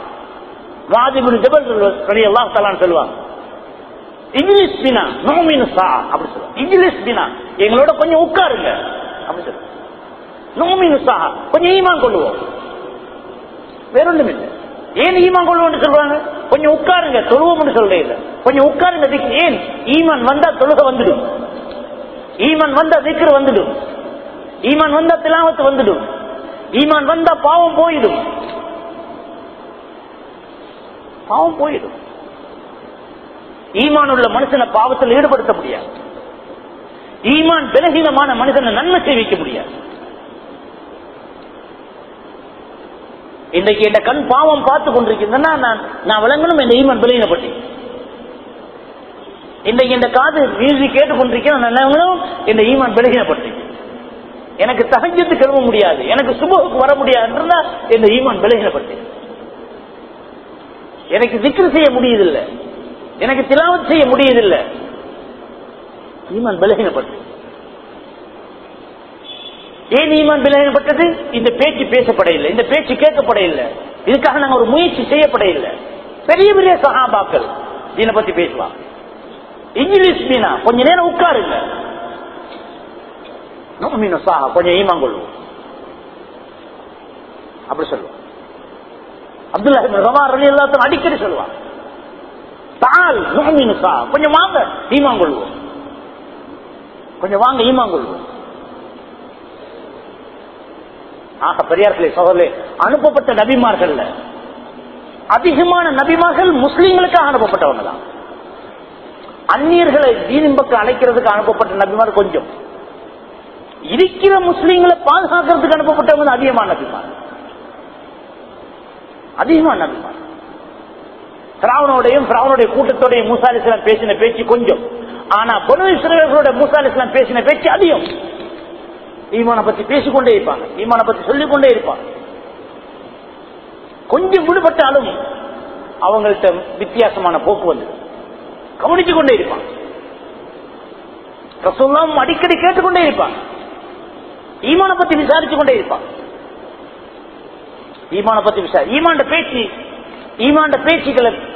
வாதிபின் ஜபல் எல்லாம் தலான்னு சொல்லுவாங்க. இங்கிலீஷ் பினா நோமின் சா அப்படி சொல்லுவாங்க. இங்கிலீஷ் பினா எங்களோட கொஞ்சம் உட்காருங்க அப்படி சொல்லுவாங்க. நோமின் சா கொஞ்சம் ஈமான் கொள்ளுவோம். வேற ஒன்றும் இல்லை. ஏன் ஈமான் கொள்வோம் சொல்றாங்க கொஞ்சம் உட்காருங்க தொழுவோம்னு சொல்றேன் கொஞ்சம் உட்காருங்க ஏன்? ஈமான் வந்தா தொழுக வந்துடும். ஈமான் வந்தா திக்ரு வந்துடும். ஈமான் வந்தா திலாவத்து வந்துடும். ஈமான் வந்தா பாவம் போயிடும். பாவம் போயிடும். ஈமான் உள்ள மனுஷனை பாவத்தில் ஈடுபடுத்த முடியாது. ஈமான் பலகீனமான மனுஷனை நன்மை செய்விக்க முடியாது. இன்றைக்கு என் கண் பாவம் பார்த்து கொண்டிருக்கின்றன நான் நான் விளங்கணும் என் ஈமான் விளையினப்பட்டு இன்றைக்கு இந்த காது மியூசிக் கேட்டுக்கொண்டிருக்கேன் நான் விளங்கணும் என் ஈமன் எனக்கு தகஞ்சத்து கிளம்ப முடியாது எனக்கு சுபகுக்கு வர முடியாது என் ஈமான் விலகினப்பட்டு எனக்கு திக்ரு செய்ய முடியதில்லை. எனக்கு திலாவத் செய்ய முடியதில்லை ஈமான் பலகீனப்பட்டது. ஏன் ஈமான் பலகீனப்பட்டது? இந்த பேச்சு பேசப்பட இல்லை இந்த பேச்சு கேட்கப்பட இல்லை இதுக்காக நாங்க ஒரு முயற்சி செய்யப்பட இல்லை பெரிய பெரிய சகாபாக்கள் இதனை பத்தி பேசுவாங்க. இங்கிலீஷ் மீனா கொஞ்ச நேரம் உட்காருங்க. நோமீன சாஹா கொஞ்சம் ஈமான் கொள்வோம் அப்படி சொல்லுவோம் அப்துல்லா ரவா ரலி எல்லாத்தையும் அடிக்கடி சொல்லுவான் தால் கொஞ்சம் வாங்க ஈமான் கொள்வோம். கொஞ்சம் வாங்க ஈமான் கொள்வோம். ஆக பெரியார்களே சோதரே அனுப்பப்பட்ட நபிமார்கள் அதிகமான நபிமார்கள் முஸ்லீம்களுக்காக அனுப்பப்பட்டவங்க தான். அந்நியர்களை தீனின் பக்கம் அழைக்கிறதுக்கு அனுப்பப்பட்ட நபிமார் கொஞ்சம். இருக்கிற முஸ்லீம்களை பாதுகாக்கிறதுக்கு அனுப்பப்பட்டவங்க அதிகமான நபிமார். அதிகமான நபிமார். பிராவனோடையும் பிராவனுடைய கூட்டத்தோடையும் மூசாலிஸ்லாம் பேசின பேச்சு கொஞ்சம். ஆனா பொனு இஸ்ரேலர்களோட மூசா பேசின பேச்சு அதிகம். ஈமான பத்தி பேசிக்கொண்டே இருப்பாங்க. ஈமான பத்தி சொல்லிக் கொண்டே இருப்பாங்க. கொஞ்சம் விடுபட்டாலும் அவங்கள்ட்ட வித்தியாசமான போக்கு வந்து கவனிச்சு கொண்டே இருப்பாங்க. ரசோல்லாம் அடிக்கடி கேட்டுக்கொண்டே இருப்பாங்க. ஈமான பத்தி விசாரிச்சு கொண்டே இருப்பாங்க. ஈமான பத்தி விசாரி ஈமாண்ட பேச்சு ஈமாண்ட பேச்சுக்களை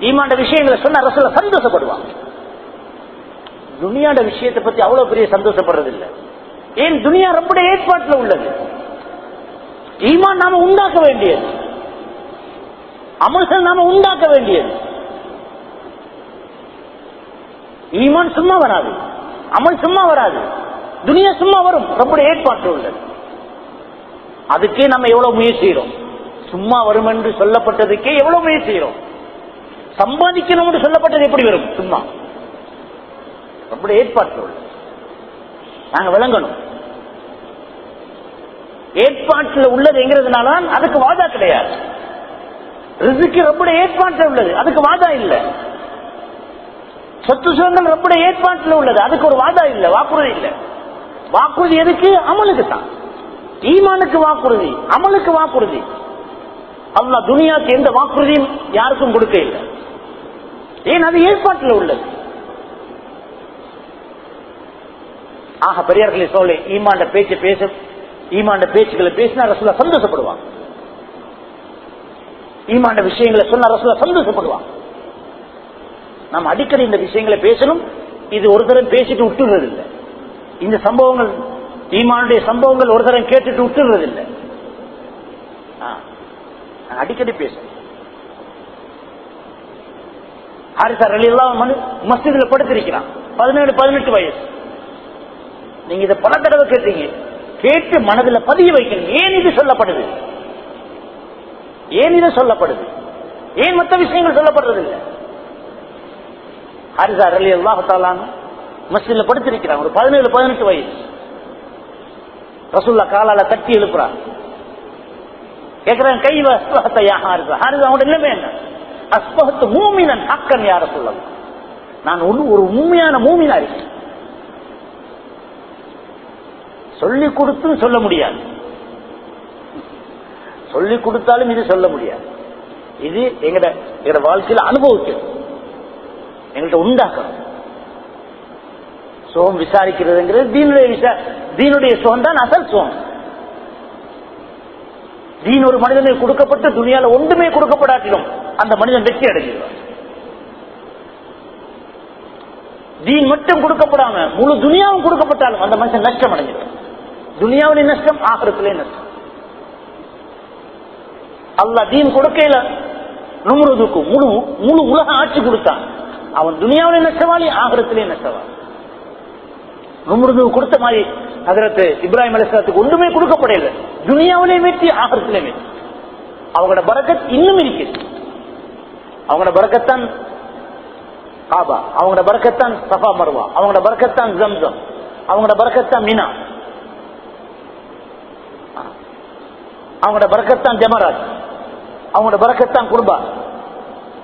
ஈமாண்ட விஷயங்களை சொன்ன ரசூல சந்தோஷப்படுவாங்க. துனியாண்ட விஷயத்தை பத்தி அவ்வளவு பெரிய சந்தோஷப்படுறது இல்லை ஏன் துனியா ரொம்ப ஏற்பாட்டில் உள்ளது? ஈமான் நாம உண்டாக்க வேண்டியது. அமல்கள் நாம உண்டாக்க வேண்டியது. ஈமான் சும்மா வராது. அமல் சும்மா வராது. துனியா சும்மா வரும். ரொம்ப ஏற்பாட்டு உள்ளது. அதுக்கே நம்ம எவ்வளவு முயற்சி செய்யறோம் சும்மா வரும் என்று சொல்லப்பட்டதுக்கே எவ்வளவு முயற்சி சம்பாதிக்கணும்னு சம்பாதிக்கணும் என்று சொல்லப்பட்டது எப்படி வரும்? சும்மா. ரொம்ப ஏற்பாட்டு உள்ளது நாங்க விளங்கணும். ஏற்பாட்டில் உள்ளது எங்கிறதுனால அதுக்கு வாதா கிடையாது. ரிசுக்கு ரொம்ப ஏற்பாட்டில் உள்ளது. அதுக்கு வாதா இல்லை. சொத்து சுகங்கள் ரொம்ப ஏற்பாட்டில் உள்ளது. அதுக்கு ஒரு வாதா இல்லை. வாக்குறுதி இல்லை. வாக்குறுதி எதுக்கு? அமலுக்கு தான். ஈமானுக்கு வாக்குறுதி. அமலுக்கு வாக்குறுதி. அல்லா துனியாக்கு எந்த வாக்குறுதியும் யாருக்கும் கொடுக்க இல்லை ஏன் அது ஏற்பாட்டில் உள்ளது? ஆக பெரியார்களை சொல்ல ஈமாண்ட பேச்சு பேச ஈமாண்ட பேச்சுகளை பேசினா ரசூலா சந்தோஷப்படுவாங்க. ஈமாண்ட விஷயங்களை சொன்ன ரசூலா சந்தோஷப்படுவாங்க. நாம் அடிக்கடி இந்த விஷயங்களை பேசணும் இது ஒரு தரம் பேசிட்டு விட்டுறது இல்லை இந்த சம்பவங்கள் ஈமானுடைய சம்பவங்கள் ஒரு தரம் கேட்டுட்டு விட்டுறது இல்லை அடிக்கடி பேசணும். ஹாரிசார் அலி எல்லாம் மஸ்ஜிதில் படுத்திருக்கிறான். பதினேழு பதினெட்டு வயசு. நீங்க இதை பல தடவை கேட்டீங்க. கேட்டு மனதில் பதிய வைக்கணும். ஏன் இது சொல்லப்படுது? ஏன் இது சொல்லப்படுது? ஏன் மற்ற விஷயங்கள் சொல்லப்படுறது இல்லை ஹரிசார் அலி அல்லாஹாலான் மஸ்ஜித்ல படுத்திருக்கிறான். ஒரு பதினேழு பதினெட்டு வயசு. ரசுல்லா காலால தட்டி எழுப்புறான். கேட்கிறான் கை வஸ்பகத்தை ஹாரிசா ஹாரிசா அவனோட நிலைமை என்ன? அஸ்பகத்து மூமினன் அக்கன் யார சொல்லலாம் நான் ஒன்று ஒரு உண்மையான மூமினா இருக்கேன். சொல்லி கொடுத்தும் சொல்ல முடியாது. சொல்லி கொடுத்தாலும் இது சொல்ல முடியாது. இது எங்கட எங்கட வாழ்க்கையில அனுபவிக்கணும் எங்கள்கிட்ட உண்டாக்கணும். சுகம் விசாரிக்கிறதுங்கிறது தீனுடைய விசா தீனுடைய சுகம் தான் அசல் சுகம். தீன் ஒரு மனிதனுக்கு கொடுக்கப்பட்டு துணியால ஒன்றுமே கொடுக்கப்படாட்டிலும் அந்த மனிதன் வெற்றி அடைஞ்சிருவான் தீன் மட்டும் கொடுக்கப்படாம முழு துனியாவும் கொடுக்கப்பட்டாலும் அந்த மனுஷன் நஷ்டம் அடைஞ்சிடும் துனியாவிலே நஷ்டம் ஆகிறதுலே நஷ்டம். அல்ல தீன் கொடுக்கல நுமுறதுக்கு முழு முழு உலக ஆட்சி கொடுத்தான். அவன் துனியாவிலே நஷ்டவாளி ஆகிறதுலே நஷ்டவாளி. நுமுறது கொடுத்த மாதிரி அதற்கு இப்ராஹிம் அலிஸ்லாத்துக்கு ஒன்றுமே கொடுக்கப்படையில துனியாவிலே வெற்றி ஆகத்திலே வெற்றி. அவங்களோட பறக்கத் இன்னும் இருக்கு அவங்களோட பறக்கத்தான் காபா அவங்களோட பறக்கத்தான் சஃபா மருவா அவங்களோட பறக்கத்தான் ஜம்சம் அவங்களோட பறக்கத்தான் மினா. அவங்களோட பறக்கத்தான் ஜமராஜ் அவங்களோட பறக்கத்தான் குடும்பா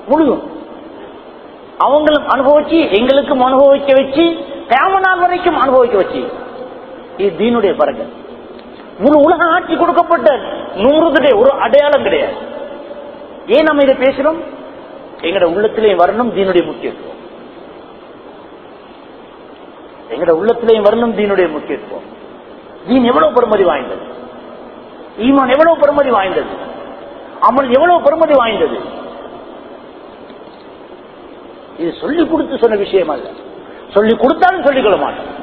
முழுகும் அவங்களும் அனுபவிச்சு எங்களுக்கும் அனுபவிக்க வச்சு கேமனால் வரைக்கும் அனுபவிக்க வச்சு இது தீனுடைய பறக்க முழு உலக ஆட்சி கொடுக்கப்பட்ட நூறுதுடைய ஒரு அடையாளம் கிடையாது. ஏன் நம்ம இதை பேசுறோம்? எங்கட உள்ளத்திலேயும் வரணும் தீனுடைய முக்கியத்துவம். எங்கட உள்ளத்திலேயும் வரணும் தீனுடைய முக்கியத்துவம். தீன் எவ்வளவு பெருமதி வாய்ந்தது? ஈமான் எவ்வளவு பெருமதி வாய்ந்தது? அமல் எவ்வளவு பெருமதி வாய்ந்தது? இது சொல்லிக் கொடுத்து சொன்ன விஷயம் அல்ல சொல்லிக் கொடுத்தாலும் சொல்லிக்கொள்ள மாட்டோம்.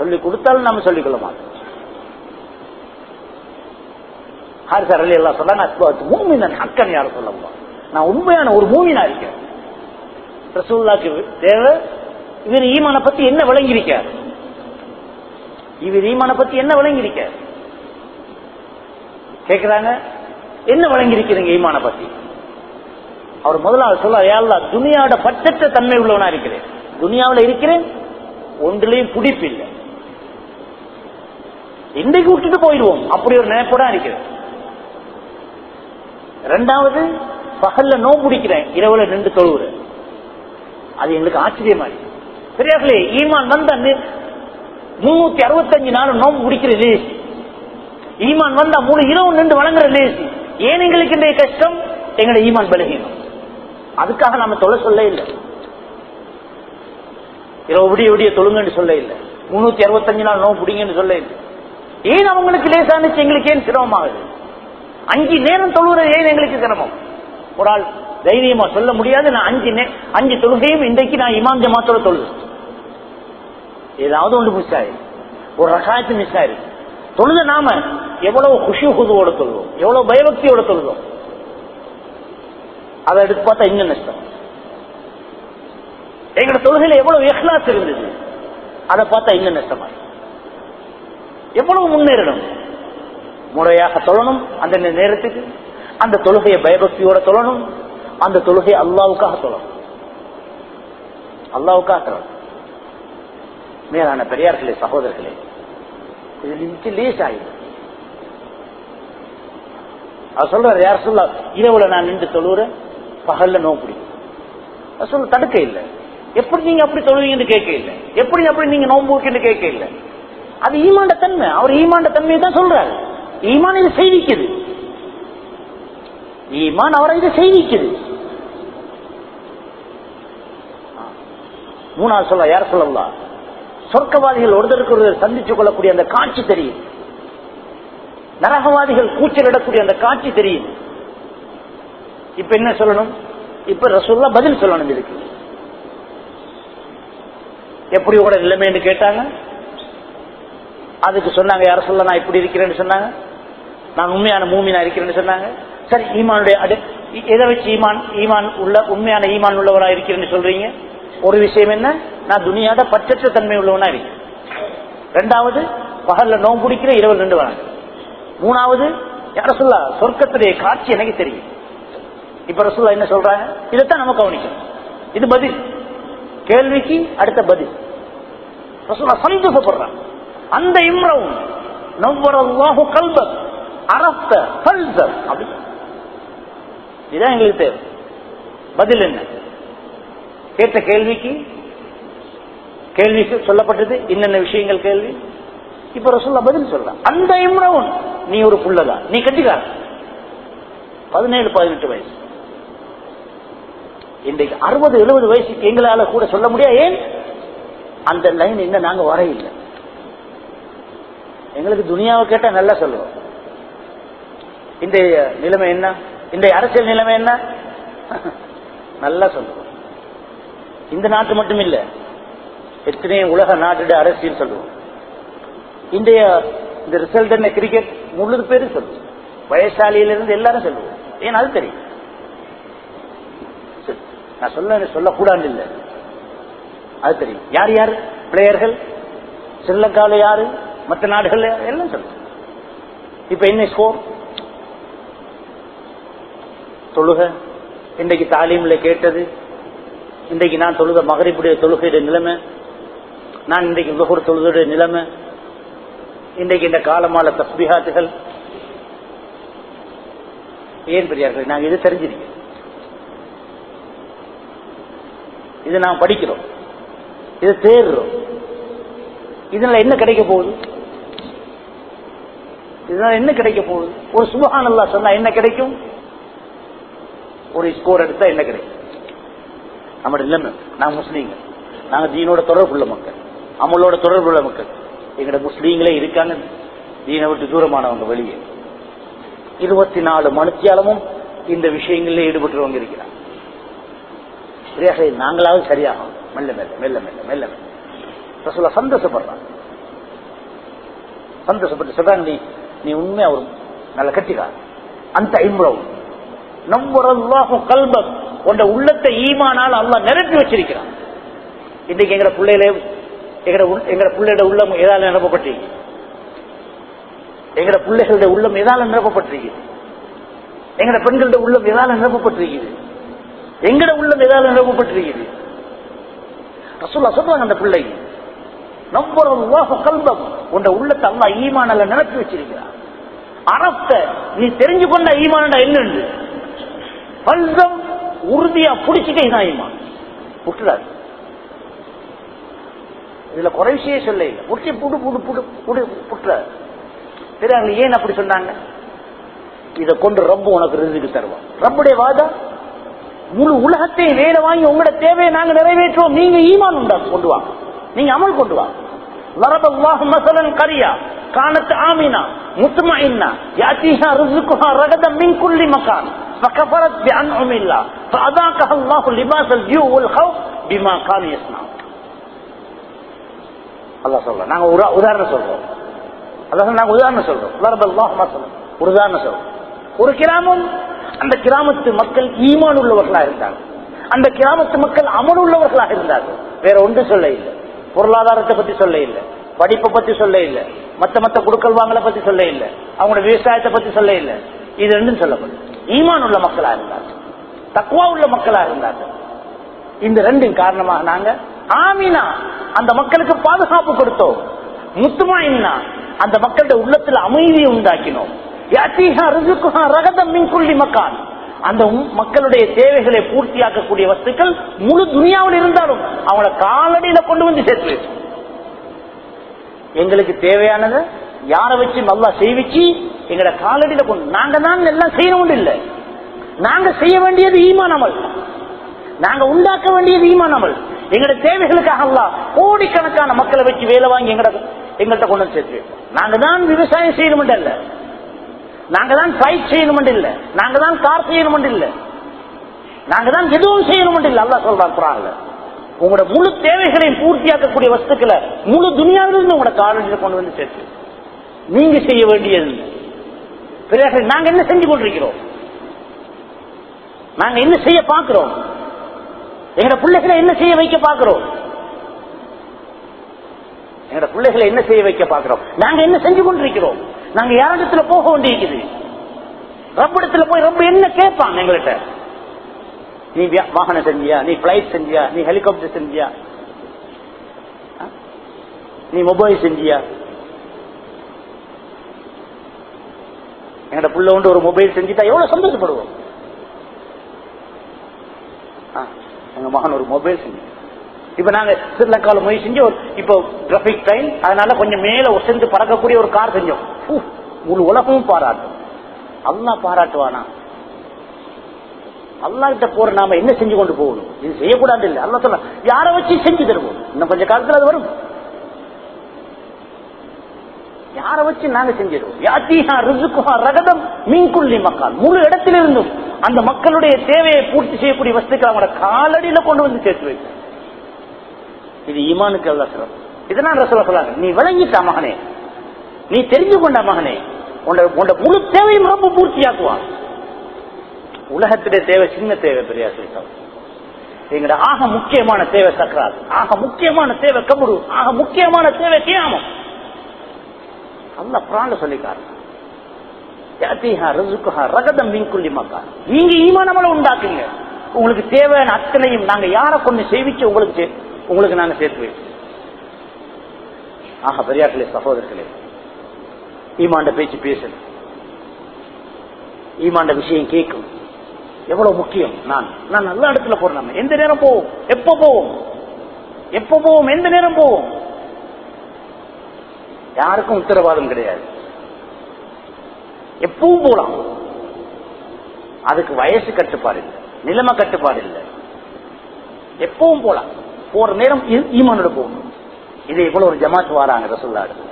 சொல்லி கொடுத்தாலும் நம்ம சொல்லிக்கொள்ள மாட்டோம். ஹாரிசார் அலி எல்லாம் சொல்லாங்க மூமினன் ஹக்கன் யாரும் சொல்லலாம் நான் உண்மையான ஒரு மூமினா இருக்கேன். ரசூல்லாக்கு தேவை இவர் ஈமான பத்தி என்ன விளங்கியிருக்கார்? இவர் ஈமான பத்தி என்ன விளங்கியிருக்கார்? கேக்குறாங்க? என்ன வழங்கியிருக்கிறீங்க ஈமான பத்தி? அவர் முதலாவது சொல்ல ஏல்லா துனியாவோட பட்சத்த தன்மை உள்ளவனா இருக்கிறேன். துனியாவில் இருக்கிறேன் ஒன்றிலையும் புடிப்பு இல்லை. இன்றைக்கு விட்டுட்டு போயிடுவோம். அப்படி ஒரு நினைப்போட இருக்கிறேன் ரெண்டாவது பகல்ல நோ பிடிக்கிறேன். இரவுல நின்று தொழுவுறேன் அது எங்களுக்கு ஆச்சரியமா இருக்கு. சரியாகலே ஈமான் வந்த முன்னூத்தி அறுபத்தஞ்சு நாள் நோம்பு பிடிக்கிற லேசி. ஈமான் வந்தா மூணு இரவு நின்று வழங்குற லேசி. ஏன் எங்களுக்கு இன்றைய கஷ்டம்? எங்களை ஈமான் பலகீனம். அதுக்காக நாம தொலை சொல்ல இல்லை. இரவு விடிய விடிய தொழுங்கன்னு சொல்ல இல்லை. முன்னூத்தி அறுபத்தஞ்சு நாள் நோம்பு பிடிங்கன்னு சொல்ல இல்லை. ஏன் அவங்களுக்கு லேசானுச்சு எங்களுக்கு ஏன் சிரமமாகுது? அஞ்சு நேரம் தொழுகிறது ஏன் எங்களுக்கு சிரமம்? ஒரு ஆள் தைரியமா சொல்ல முடியாது நான் அஞ்சு அஞ்சு தொழுகையும் இன்றைக்கு நான் இமாம் ஜமாத்தோட தொழு. ஏதாவது ஒன்று மிஸ் ஆயிரு. ஒரு ரசாயத்து மிஸ் ஆயிரு. தொழுத நாம எவ்வளவு குஷி குதுவோட தொழுவோம் எவ்வளவு பயபக்தியோட தொழுதோம். அதை எடுத்து பார்த்தா இன்னும் நஷ்டம். எங்களோட தொழுகையில எவ்வளவு எஹ்லாஸ் இருந்தது அதை பார்த்தா இன்னும் நஷ்டமாய் எவ்வளவு முன்னேறணும்? முறையாக தொழணும் அந்த நேரத்துக்கு. அந்த தொழுகையை பயபக்தியோட தொழணும். அந்த தொழுகை அல்லாவுக்காக தொழணும். அல்லாவுக்காக தொழணும். மேலான பெரியார்களே சகோதரர்களே இது லேஸ் ஆயிடும் அவர் சொல்றாரு யார் சொல்ல இரவுல நான் நின்று தொழுறேன் பகல்ல நோ பிடிக்கும் சொல்ல தடுக்க இல்லை. எப்படி நீங்க அப்படி தொழுவீங்கன்னு கேட்க இல்லை. எப்படி அப்படி நீங்க நோம்பு கேட்க இல்லை. அது ஈமாண்ட தன்மை அவர் ஈமாண்ட தன்மையை தான் சொல்றாரு. ஈமான் இது செய்விக்குது. ஈமான் அவரை இதை செய்திக்குது மூணாவது சொல்ல யார் சொல்லலாம் சொர்க்கவாதிகள் ஒருத்தருக்கு ஒருவர் சந்திச்சு கொள்ளக்கூடிய அந்த காட்சி தெரியும். நரகவாதிகள் கூச்சலிடக்கூடிய அந்த காட்சி தெரியும். இப்ப என்ன சொல்லணும்? இப்ப ரசூல்லா பதில் சொல்லணும் இதுக்கு. எப்படி கூட நிலைமைன்னு கேட்டாங்க? அதுக்கு சொன்னாங்க யார சொல்ல நான் இப்படி இருக்கிறேன்னு சொன்னாங்க? நான் உண்மையான மூமினா இருக்கிறேன்னு சொன்னாங்க. சரி ஈமானுடைய அடு எதை வச்சு ஈமான் ஈமான் உள்ள உண்மையான ஈமான் உள்ளவராக இருக்கிறேன்னு சொல்றீங்க? ஒரு விஷயம் என்ன? நான் துணியாட பற்றற்ற தன்மை உள்ளவனா இருக்கேன் ரெண்டாவது பகல்ல நோம் பிடிக்கிற இரவு ரெண்டு வராங்க மூணாவது யார சொல்ல சொர்க்கத்துடைய காட்சி எனக்கு தெரியும். இப்ப ரசுல்லா என்ன சொல்றாங்க? இதைத்தான் நம்ம கவனிக்கணும். இது பதில். கேள்விக்கு அடுத்த பதில். ரசுல்லா சந்தோஷப்படுறான். அந்த இம்ரவும் நவ்வரல்லாஹு கல்பத் அரப்த கல்சர் அப்படி. இதான் எங்களுக்கு தேவை. பதில் என்ன? கேட்ட கேள்விக்கு கேள்விக்கு சொல்லப்பட்டது என்னென்ன விஷயங்கள் கேள்வி? இப்ப ரசுல்லா பதில் சொல்ற அந்த இம்ரவன் நீ ஒரு புள்ளதா? நீ கட்டிக்கார பதினேழு பதினெட்டு வயசு. இன்றைக்கு அறுபது எழுபது வயசுக்கு எங்களால கூட சொல்ல முடியாது ஏன்? அந்த லைன் இன்னும் நாங்க வரையில்லை எங்களுக்கு துனியாவை கேட்டா நல்லா சொல்லுவோம் இந்த நிலைமை என்ன? இந்த அரசியல் நிலைமை என்ன? நல்லா சொல்லுவோம் இந்த நாட்டு மட்டும் இல்ல எத்தனையோ உலக நாட்டு அரசியல் சொல்லுவோம். இன்றைய இந்த ரிசல்ட் என்ன? கிரிக்கெட் முழு பேரும் சொல்லுவோம். வயசாலியிலிருந்து எல்லாரும் சொல்லுவோம். ஏன்? அது தெரியும். நான் சொல்ல சொல்லக்கூடாது இல்லை. அது தெரியும். யார் யார்? பிளேயர்கள். ஸ்ரீலங்காவில் யாரு? மற்ற நாடுகள் எல்லாம் சொல்லுங்க இப்ப என்ன ஸ்கோர் தொழுக. இன்றைக்கு தாலீம்ல கேட்டது. இன்றைக்கு நான் தொழுத மகரிப்புடைய தொழுகையுடைய நிலைமை. நான் இன்றைக்கு நுகர் தொழுதுடைய நிலைமை. இன்றைக்கு இந்த காலமால தஸ்பிகாத்துகள் ஏன் பெரியார்கள் நாங்க இது தெரிஞ்சிருக்கோம். இது நாம் படிக்கிறோம். இது தேடுறோம். இதனால என்ன கிடைக்க போகுது? இதனால என்ன கிடைக்க போகுது? ஒரு சுபகான் அல்லா சொன்னா என்ன கிடைக்கும்? ஒரு ஸ்கோர் எடுத்தா என்ன கிடைக்கும்? நம்ம இல்லைன்னு நாங்க முஸ்லீம்கள் நாங்க தீனோட தொடர்புள்ள மக்கள். அமலோட தொடர்புள்ள மக்கள். எங்கட முஸ்லீம்களே இருக்காங்க. தீனை விட்டு தூரமானவங்க வெளியே. இருபத்தி நாலு மனுத்தியாலமும் இந்த விஷயங்களில் ஈடுபட்டுறவங்க இருக்கிறாங்க. சரியாக நாங்களாவது சரியாகும் மெல்ல மெல்ல மெல்ல மெல்ல மெல்ல மெல்ல. ரசூலா சந்தோஷப்படுறாங்க. சந்தோஷப்பட்டு சொல்றாங்க நீ நீ உண்மையா ஒரு நல்ல கட்டிக்கார. அந்த இம்ரவும் நம்புறல்லாஹும் கல்பம் உண்ட உள்ளத்தை ஈமானால் அல்லா நிரப்பி வச்சிருக்கிறான். இன்னைக்கு எங்க பிள்ளைகளே எங்க பிள்ளையோட உள்ளம் எதால நிரப்பப்பட்டிருக்கு. எங்க பிள்ளைகளுடைய உள்ளம் எதால நிரப்பப்பட்டிருக்கு. எங்கட பெண்களுடைய உள்ளம் எதால நிரப்பப்பட்டிருக்குது எங்கட உள்ளம் எதால நிரப்பப்பட்டிருக்குது ரசூல்லா சொல்றாங்க அந்த பிள்ளை. நம்புறல்லாஹு கல்பம் உண்ட உள்ளத்தை அல்லா ஈமானல நிரப்பி வச்சிருக்கிறான். அரப்த நீ தெரிஞ்சு கொண்ட ஈமானடா என்னன்னு பல்சம் உறுதியா புடிச்சுட்டே ஈமான். விட்டுறாரு இதுல குறை விஷயம் சொல்ல இல்லை புட்டு புடு புடு புடு புடு புட்டுறாரு. சரி அவங்க ஏன் அப்படி சொன்னாங்க? இதை கொண்டு ரொம்ப உனக்கு ரிசுக்கு தருவான். ரப்புடைய வாதம் முழு உலகத்தையும் வேலை வாங்கி உங்களோட தேவையை நாங்க நிறைவேற்றுவோம். நீங்க ஈமான் உண்டா கொண்டு வாங்க. நீங்க அமல் கொண்டு வாங்க. ضرب الله مثلا قرية كانت آمنة مطمئنة يأتيها رزقها رغدا من كل مكان فكفرت بأنعم الله فأذاقها الله لباس الجوع والخوف بما كانوا يصنعون அல்லாஹ் சொல்றோம் நாங்க ஒரு உதாரணம் சொல்றோம் அல்லாஹ் நாங்க உதாரணம் சொல்றோம் ضرب الله مثلا ஒரு உதாரணம் சொல்றோம் ஒரு கிராமம் அந்த கிராமத்து மக்கள் ஈமான் உள்ளவர்களாக இருந்தாங்க அந்த கிராமத்து மக்கள் அமல் உள்ளவர்களாக இருந்தார்கள் வேற ஒன்று சொல்ல இல்லை பொருளாதாரத்தை பத்தி சொல்ல இல்லை. படிப்பை பத்தி சொல்ல இல்லை. மத்த மத்த குடுக்கல் வாங்கலை பத்தி சொல்ல இல்லை. அவங்களோட விவசாயத்தை பத்தி சொல்ல இல்லை. இது ரெண்டும் சொல்லப்படும். ஈமான் உள்ள மக்களா இருந்தார்கள். தக்குவா உள்ள மக்களா இருந்தார்கள். இந்த ரெண்டின் காரணமாக நாங்க ஆமினா அந்த மக்களுக்கு பாதுகாப்பு கொடுத்தோம். முத்துமா என்ன அந்த மக்களுடைய உள்ளத்துல அமைதியை உண்டாக்கினோம். ரகதம் மின் குல்லி மக்கான் அந்த மக்களுடைய தேவைகளை பூர்த்தியாக்கக்கூடிய வஸ்துக்கள் முழு துணியாவில் இருந்தாலும் அவங்கள காலடியில கொண்டு வந்து சேர்த்து. எங்களுக்கு தேவையானதை யாரை வச்சு நல்லா செய்விச்சு எங்களோட காலடியில கொண்டு நாங்க தான் எல்லாம் செய்யணும் இல்லை. நாங்க செய்ய வேண்டியது ஈமானமல் அமல். நாங்க உண்டாக்க வேண்டியது ஈமானமல் அமல். எங்களோட தேவைகளுக்காக அல்ல கோடிக்கணக்கான மக்களை வச்சு வேலை வாங்கி எங்கள்கிட்ட கொண்டு வந்து சேர்த்து. நாங்க தான் விவசாயம் செய்யணும் இல்ல. நாங்க தான் ஃபைட் செய்யணும் இல்ல. நாங்க தான் கார் செய்யணும் இல்ல. நாங்க தான் எதுவும் செய்யணும் இல்ல. அல்லா சொல்றாங்க உங்களோட முழு தேவைகளையும் பூர்த்தியாக்கக்கூடிய வஸ்துக்களை முழு துனியாவிலிருந்து உங்களோட காலேஜில் கொண்டு வந்து சேர்த்து. நீங்க செய்ய வேண்டியது. பிறகு நாங்க என்ன செஞ்சு கொண்டிருக்கிறோம்? நாங்க என்ன செய்ய பார்க்கிறோம்? எங்க பிள்ளைகளை என்ன செய்ய வைக்க பார்க்கிறோம்? எங்க பிள்ளைகளை என்ன செய்ய வைக்க பார்க்கிறோம்? நாங்க என்ன செஞ்சு கொண்டிருக்கிறோம்? நாங்க யாரிடத்துல போக வேண்டியிருக்குது? ரப்பிடத்துல போய் ரொம்ப என்ன கேட்பாங்க எங்கள்கிட்ட? நீ வியா- வாகனம் செஞ்சியா? நீ பிளைட் செஞ்சியா? நீ ஹெலிகாப்டர் செஞ்சியா? நீ மொபைல் செஞ்சியா? எங்கட புள்ள வந்து ஒரு மொபைல் செஞ்சுட்டா எவ்வளவு சந்தோஷப்படுவோம்? ஆ, எங்க மகன் ஒரு மொபைல் செஞ்சு இப்ப நாங்க ஸ்ரீலங்கால முயற்சி செஞ்சோம். இப்போ டிராபிக் ட்ரெயின் அதனால கொஞ்சம் மேல ஒசந்து பறக்கக்கூடிய ஒரு கார் செஞ்சோம். முழு உலகமும் பாராட்டும். அல்லா பாராட்டுவானா? அல்லாட்ட போற நாம என்ன செஞ்சு கொண்டு போகணும்? இது செய்யக்கூடாது இல்லை. அல்லா சொல்ல யாரை வச்சு செஞ்சு தருவோம்? இன்னும் கொஞ்சம் காலத்துல அது வரும். யாரை வச்சு நாங்க செஞ்சிருவோம் யாத்தீஹா ரிசுக்குஹா ரகதம் மீன்குள்ளி மக்கள். முழு இடத்திலிருந்தும் அந்த மக்களுடைய தேவையை பூர்த்தி செய்யக்கூடிய வஸ்துக்கள் அவங்களோட காலடியில கொண்டு வந்து சேர்த்து வைக்கும். இது ஈமானுக்கு அல்ல சிறப்பு. இதெல்லாம் சொல்ல சொல்லாங்க நீ விளங்கிட்ட மகனே. நீ தெரிஞ்சு கொண்ட மகனே. உன்னோட உன்னோட முழு தேவையும் ரொம்ப பூர்த்தியாக்குவான். உலகத்திலே தேவை சின்ன தேவை பெரியா சொல்லிட்டோம் எங்கட ஆக முக்கியமான தேவை சக்கராது. ஆக முக்கியமான தேவை கபுரு. ஆக முக்கியமான தேவை கியாமம். அல்ல பிராண்ட சொல்லிக்காரு. ரகதம் நீங்க ஈமானமல உண்டாக்குங்க. உங்களுக்கு தேவையான அத்தனையும் நாங்க யாரை கொண்டு சேவிச்சு உங்களுக்கு உங்களுக்கு நாங்க சேர்த்து வைப்போம். ஆக பெரியார்களே சகோதரர்களே ஈமாண்ட பேச்சு பேசணும் ஈமாண்ட விஷயம் கேட்கும். எவ்வளவு முக்கியம்? நான் நான் நல்ல இடத்துல போறேன் நம்ம. எந்த நேரம் போவோம்? எப்ப போவோம்? எப்ப போவோம்? எந்த நேரம் போவோம்? யாருக்கும் உத்தரவாதம் கிடையாது. எப்பவும் போலாம். அதுக்கு வயசு கட்டுப்பாடு இல்லை. நிலைமை கட்டுப்பாடு இல்லை. எப்பவும் போலாம். போற நேரம் ஈ- ஈமானோட போகணும். இது போல ஒரு ஜமாத் வராங்க ரசுல்லாடு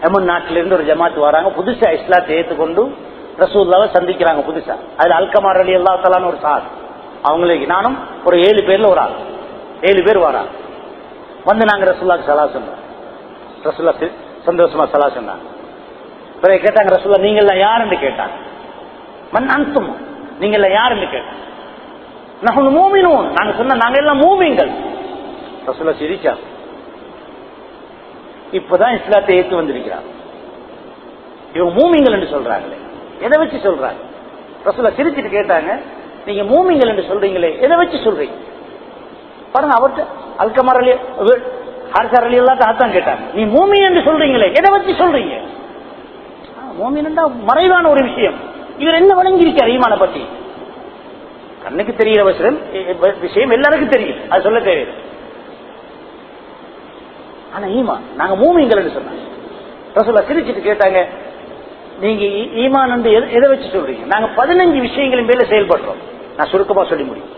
எமன் நாட்டில இருந்து ஒரு ஜமாத் வராங்க. புதுசா இஸ்லாத்தை ஏற்றுக்கொண்டு ரசூல்லாவை சந்திக்கிறாங்க புதுசா. அதுல அல்கமார் அலி அல்லா தலான்னு ஒரு சார். அவங்களுக்கு நானும் ஒரு ஏழு பேர்ல ஒரு ஆள். ஏழு பேர் வராங்க. வந்து நாங்க ரசூல்லாக்கு சலா சொன்னோம். ரசூல்லா சந்தோஷமா சலா சொன்னாங்க. பிறகு கேட்டாங்க ரசூல்லா நீங்க எல்லாம் யாருன்னு கேட்டாங்க. மண் அன்சும் நீங்க எல்லாம் யாருன்னு கேட்டாங்க. நான் மூமினோம் நாங்க சொன்ன நாங்க எல்லாம் மூமிங்கள் ரசூல்லா சிரிச்சா. இப்பதான் இஸ்லாத்தை ஏற்று வந்திருக்கிறார். இவங்க மூமிங்கள் என்று சொல்றாங்களே. எதை வச்சு சொல்றாங்க? ரசூல்லா சிரிச்சிட்டு கேட்டாங்க நீங்க மூமிங்கள் என்று சொல்றீங்களே எதை வச்சு சொல்றீங்க? பாருங்க அவர்கிட்ட அல்கமர் அலி ஹாரிசார் அலி எல்லாம் தான் கேட்டாங்க. நீ மூமி என்று சொல்றீங்களே எதை வச்சு சொல்றீங்க? மூமின் மறைவான ஒரு விஷயம். இவர் என்ன வழங்கியிருக்கார் ஈமான பத்தி? கண்ணுக்கு தெரிகிற விஷயம் விஷயம் எல்லாருக்கும் தெரியும். அது சொல்ல தெரியுது ஆனா ஈமா நாங்க மூமிங்கள் சொன்னாங்க. ரசூல்லா சிரிச்சிட்டு கேட்டாங்க நீங்க ஈமான் வந்து எதை- எதை வச்சு சொல்றீங்க? நாங்க பதினஞ்சு விஷயங்களின் மேல செயல்படுறோம். நான் சுருக்கமா சொல்லி முடியும்.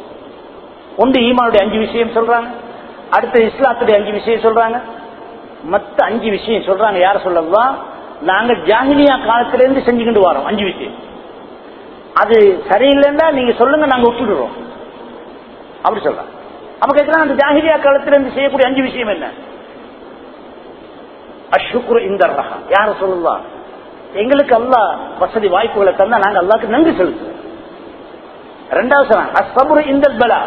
ஒன்று ஈமானுடைய அஞ்சு விஷயம் சொல்றாங்க அடுத்து இஸ்லாத்துடைய அஞ்சு விஷயம் சொல்றாங்க. மத்த அஞ்சு விஷயம் சொல்றாங்க யார சொல்லலாம் நாங்க ஜாங்கினியா காலத்திலிருந்து செஞ்சுக்கிட்டு வரோம் அஞ்சு விஷயம். அது சரியில்லைன்னா நீங்க சொல்லுங்க நாங்க ஒத்துடுறோம் அப்படி சொல்றாங்க அப்ப கேட்கலாம் அந்த ஜாகிரியா காலத்துல இருந்து செய்யக்கூடிய அஞ்சு விஷயம் என்ன? அஷுக்குரு இந்த ரகம் யார சொல்லலாம் எங்களுக்கு அல்லாஹ் வசதி வாய்ப்புகளை தந்தா நாங்க அல்லாக்கு நன்றி செலுத்துவோம். ரெண்டாவது சொன்னாங்க அசபுரு இந்த பலா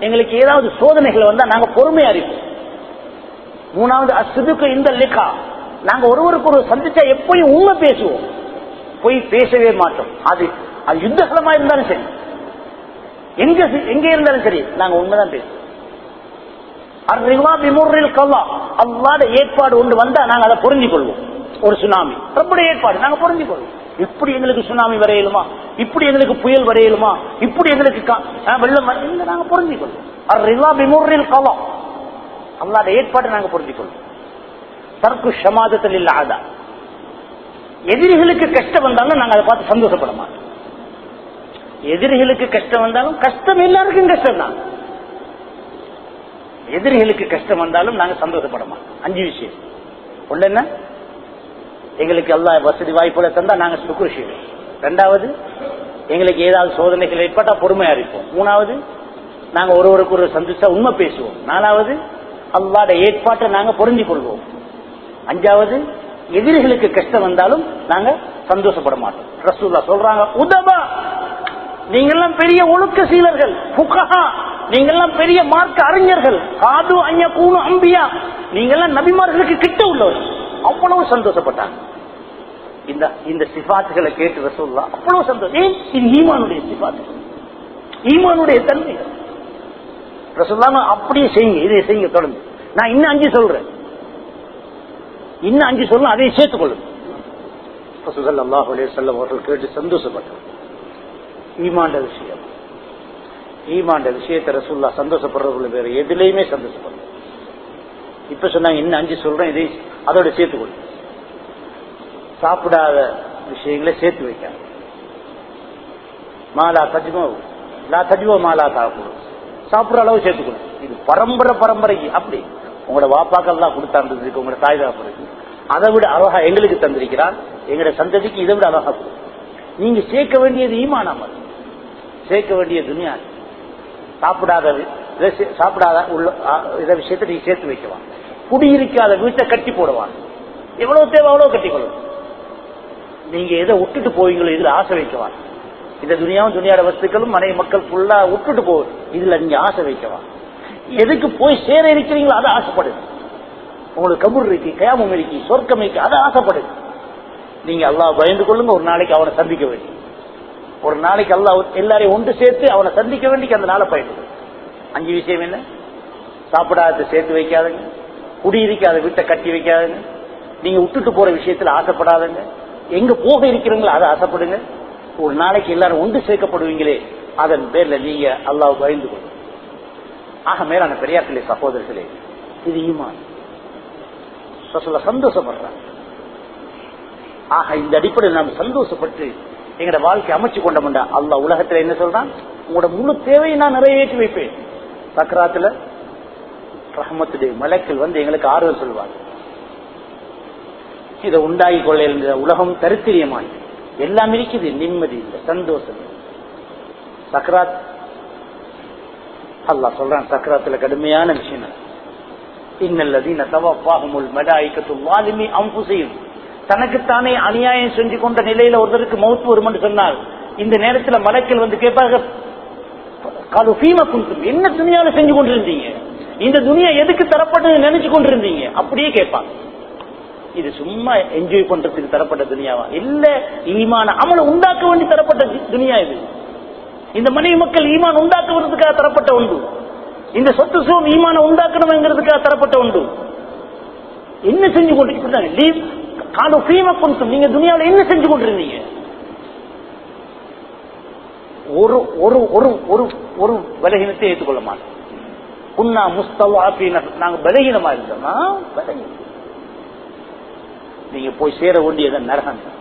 எங்களுக்கு ஏதாவது சோதனைகள் வந்தா நாங்க பொறுமையா இருப்போம். மூணாவது அசுதுக்கு இந்த லிகா நாங்க ஒருவருக்கு ஒரு சந்திச்சா எப்பயும் உண்மை பேசுவோம். போய் பேசவே மாட்டோம். அது அது யுத்தகலமா இருந்தாலும் சரி. எங்க எங்க இருந்தாலும் சரி நாங்க உண்மைதான் பேசுவோம் அர்ரிவா ஏற்பாடு ஒன்று வந்தா நாங்க அதை புரிஞ்சு கொள்வோம் ஒரு சுனாமி. ரொம்ப ஏற்பாடு நாங்க புரிஞ்சு கொள்வோம் இப்படி எங்களுக்கு சுனாமி வரையலுமா? இப்படி எங்களுக்கு புயல் வரையலுமா? இப்படி எங்களுக்கு கா- வெள்ளம் நாங்க புரிஞ்சு கொள்வோம் அர்ரிவா பிமுர்ரில் கல்லா. அல்லாத ஏற்பாடு நாங்க புரிஞ்சு கொள்வோம் தற்கு சமாதத்தில் இல்லாத எதிரிகளுக்கு கஷ்டம் வந்தாலும் நாங்க அதை பார்த்து சந்தோஷப்பட மாட்டோம். எதிரிகளுக்கு கஷ்டம் வந்தாலும் கஷ்டம் எல்லாருக்கும் கஷ்டம் தான் எதிரிகளுக்கு கஷ்டம் வந்தாலும் நாங்க சந்தோஷப்பட மாட்டோம் அஞ்சு விஷயம். ஒண்ணு என்ன? எங்களுக்கு எல்லா வசதி வாய்ப்புகளை தந்தா நாங்க சுக்குரு செய்வோம். ரெண்டாவது எங்களுக்கு ஏதாவது சோதனைகள் ஏற்பட்டா பொறுமையா இருப்போம். மூணாவது நாங்க ஒருவருக்கு ஒரு சந்திச்சா உண்மை பேசுவோம். நாலாவது அல்லாட ஏற்பாட்டை நாங்க புரிஞ்சு கொள்வோம். அஞ்சாவது எதிரிகளுக்கு கஷ்டம் வந்தாலும் நாங்க சந்தோஷப்பட மாட்டோம். ரசூல்லா சொல்றாங்க உதவா! நீங்கெல்லாம் பெரிய ஒழுக்க சீலர்கள் புகஹா நீங்கெல்லாம் பெரிய மார்க்க அறிஞர்கள். காது அஞ்ச கூணு அம்பியா. நீங்கெல்லாம் நபிமார்களுக்கு கிட்ட உள்ளவர். அவ்வளவு சந்தோஷப்பட்டாங்க. இந்த இந்த சிபாத்துகளை கேட்டு ரசூல்லா அவ்வளவு சந்தோஷம். ஏன்? இது ஈமானுடைய சிபாத்து. ஈமானுடைய தன்மை. ரசூல்லாம அப்படியே செய்யுங்க இதை செய்யுங்க தொடர்ந்து. நான் இன்னும் அஞ்சு சொல்றேன். இன்னும் அஞ்சு சொல்லணும் அதையும் சேர்த்துக் கொள்ளும் ரசூல் அல்லாஹ் செல்லம் அவர்கள் கேட்டு சந்தோஷப்பட்டார் ஈமாண்ட விஷயம். ஈமாண்ட விஷயத்தை ரசூல்லா சந்தோஷப்படுறவர்கள் வேற எதுலையுமே சந்தோஷப்படுற இப்ப சொன்னாங்க இன்னும் அஞ்சு சொல்றேன் இதை அதோட சேர்த்துக்கொள்ளும் சாப்பிடாத விஷயங்களை சேர்த்து வைக்க மாலா தஜ்மோ லா தஜ்மோ மாலா சாப்பிடும் சாப்பிடுற அளவு சேர்த்துக்கணும் இது பரம்பரை பரம்பரைக்கு அப்படி. உங்களோட வாப்பாக்கெல்லாம் கொடுத்தாண்டதுக்கு உங்களோட தாய் தாப்பிருக்கு அதை விட அழகா எங்களுக்கு தந்திருக்கிறான் எங்களோட சந்ததிக்கு இதை விட அழகா கொடு. நீங்க சேர்க்க வேண்டியது ஈமானாமல் சேர்க்க வேண்டிய துணியா சாப்பிடாத இதை சே- சாப்பிடாத உள்ள ஆ, இதை விஷயத்தை நீ சேர்த்து வைக்கலாம். குடியிருக்காத வீட்டை கட்டி போடுவான். எவ்வளவு தேவை அவ்வளவு கட்டிக்கொள்ளும். நீங்க எதை விட்டுட்டு போவீங்களோ இதுல ஆசை வைக்கவான் இந்த துணியாவும் துணியாட வஸ்துக்களும் மனைவி மக்கள் ஃபுல்லா விட்டுட்டு போகுது இதுல நீங்க ஆசை வைக்கவா எதுக்கு போய் சேர இருக்கிறீங்களோ அதை ஆசைப்படுது உங்களுக்கு கபூர் இருக்கு கயாமம் இருக்கு சொர்க்கம் இருக்கு அதை ஆசைப்படுது நீங்க எல்லாம் பயந்து கொள்ளுங்க ஒரு நாளைக்கு அவனை சந்திக்க வேண்டி ஒரு நாளைக்கு அல்லாஹ் எல்லாரையும் ஒன்று சேர்த்து அவனை சந்திக்க வேண்டிக்கு அந்த நாளை பயன்படுது அஞ்சு விஷயம் என்ன? சாப்பிடாத சேர்த்து வைக்காதுங்க. குடியிருக்காத வீட்டை கட்டி வைக்காதுங்க. நீங்க விட்டுட்டு போற விஷயத்துல ஆசைப்படாதுங்க. எங்க போக இருக்கிறீங்களோ அதை ஆசைப்படுங்க. ஒரு நாளைக்கு எல்லாரும் ஒன்று சேர்க்கப்படுவீங்களே அதன் பேர்ல நீங்க அல்லாஹ் பயந்து கொள்ளும் ஆக மேலான பெரியார்களே சகோதரர்களே இது ஈமான். சொல்ல சந்தோஷப்படுறாங்க. ஆக இந்த அடிப்படையில் நாம் சந்தோஷப்பட்டு எங்களோட வாழ்க்கை அமைச்சு கொண்டோம்டா அல்ல உலகத்துல என்ன சொல்றான்? உங்களோட முழு தேவையை நான் நிறைவேற்றி வைப்பேன். சக்கராத்துல ரஹமத்துடைய மலக்கள் வந்து எங்களுக்கு ஆறுதல் சொல்வாங்க இதை உண்டாகி கொள்ள இருந்த உலகம் தரித்திரியமாய் எல்லாம் இருக்குது. நிம்மதி இல்லை. சந்தோஷம் சக்கராத் அல்லாஹ் சொல்றான் சக்கராத்துல கடுமையான விஷயம். இன்னல்லதீன தவப்பாகுமுல் மலாய்க்கத்து அம்பு செய்யும் தனக்குத்தானே அநியாயம் செஞ்சு கொண்ட நிலையில ஒருத்தருக்கு மௌத்து வரும் என்று சொன்னால் இந்த நேரத்தில் மலக்கள் வந்து கேட்பாங்க காலு ஃபீம குந்தும் என்ன துணியால செஞ்சு கொண்டிருந்தீங்க? இந்த துணியா எதுக்கு தரப்பட்டது நினைச்சு கொண்டிருந்தீங்க? அப்படியே கேட்பாங்க இது சும்மா என்ஜாய் பண்றதுக்கு தரப்பட்ட துணியாவா? இல்ல ஈமான அமல உண்டாக்க வேண்டி தரப்பட்ட துணியா இது? இந்த மனைவி மக்கள் ஈமான் உண்டாக்குவதற்காக தரப்பட்ட உண்டு. இந்த சொத்து சுகம் ஈமான உண்டாக்கணுங்கிறதுக்காக தரப்பட்ட உண்டு. என்ன செஞ்சு கொண்டு லீவ் காலு ஃபீம குந்தும் நீங்க துணியாவில் என்ன செஞ்சு கொண்டிருந்தீங்க? ஒரு ஒரு ஒரு ஒரு ஒரு பலகீனத்தை ஏற்றுக்கொள்ள மாட்டோம். உன்னா முஸ்தவா நாங்க பலகீனமா இருந்தோம்னா பலகீனம். நீங்க போய் சேர வேண்டியது நரகம்.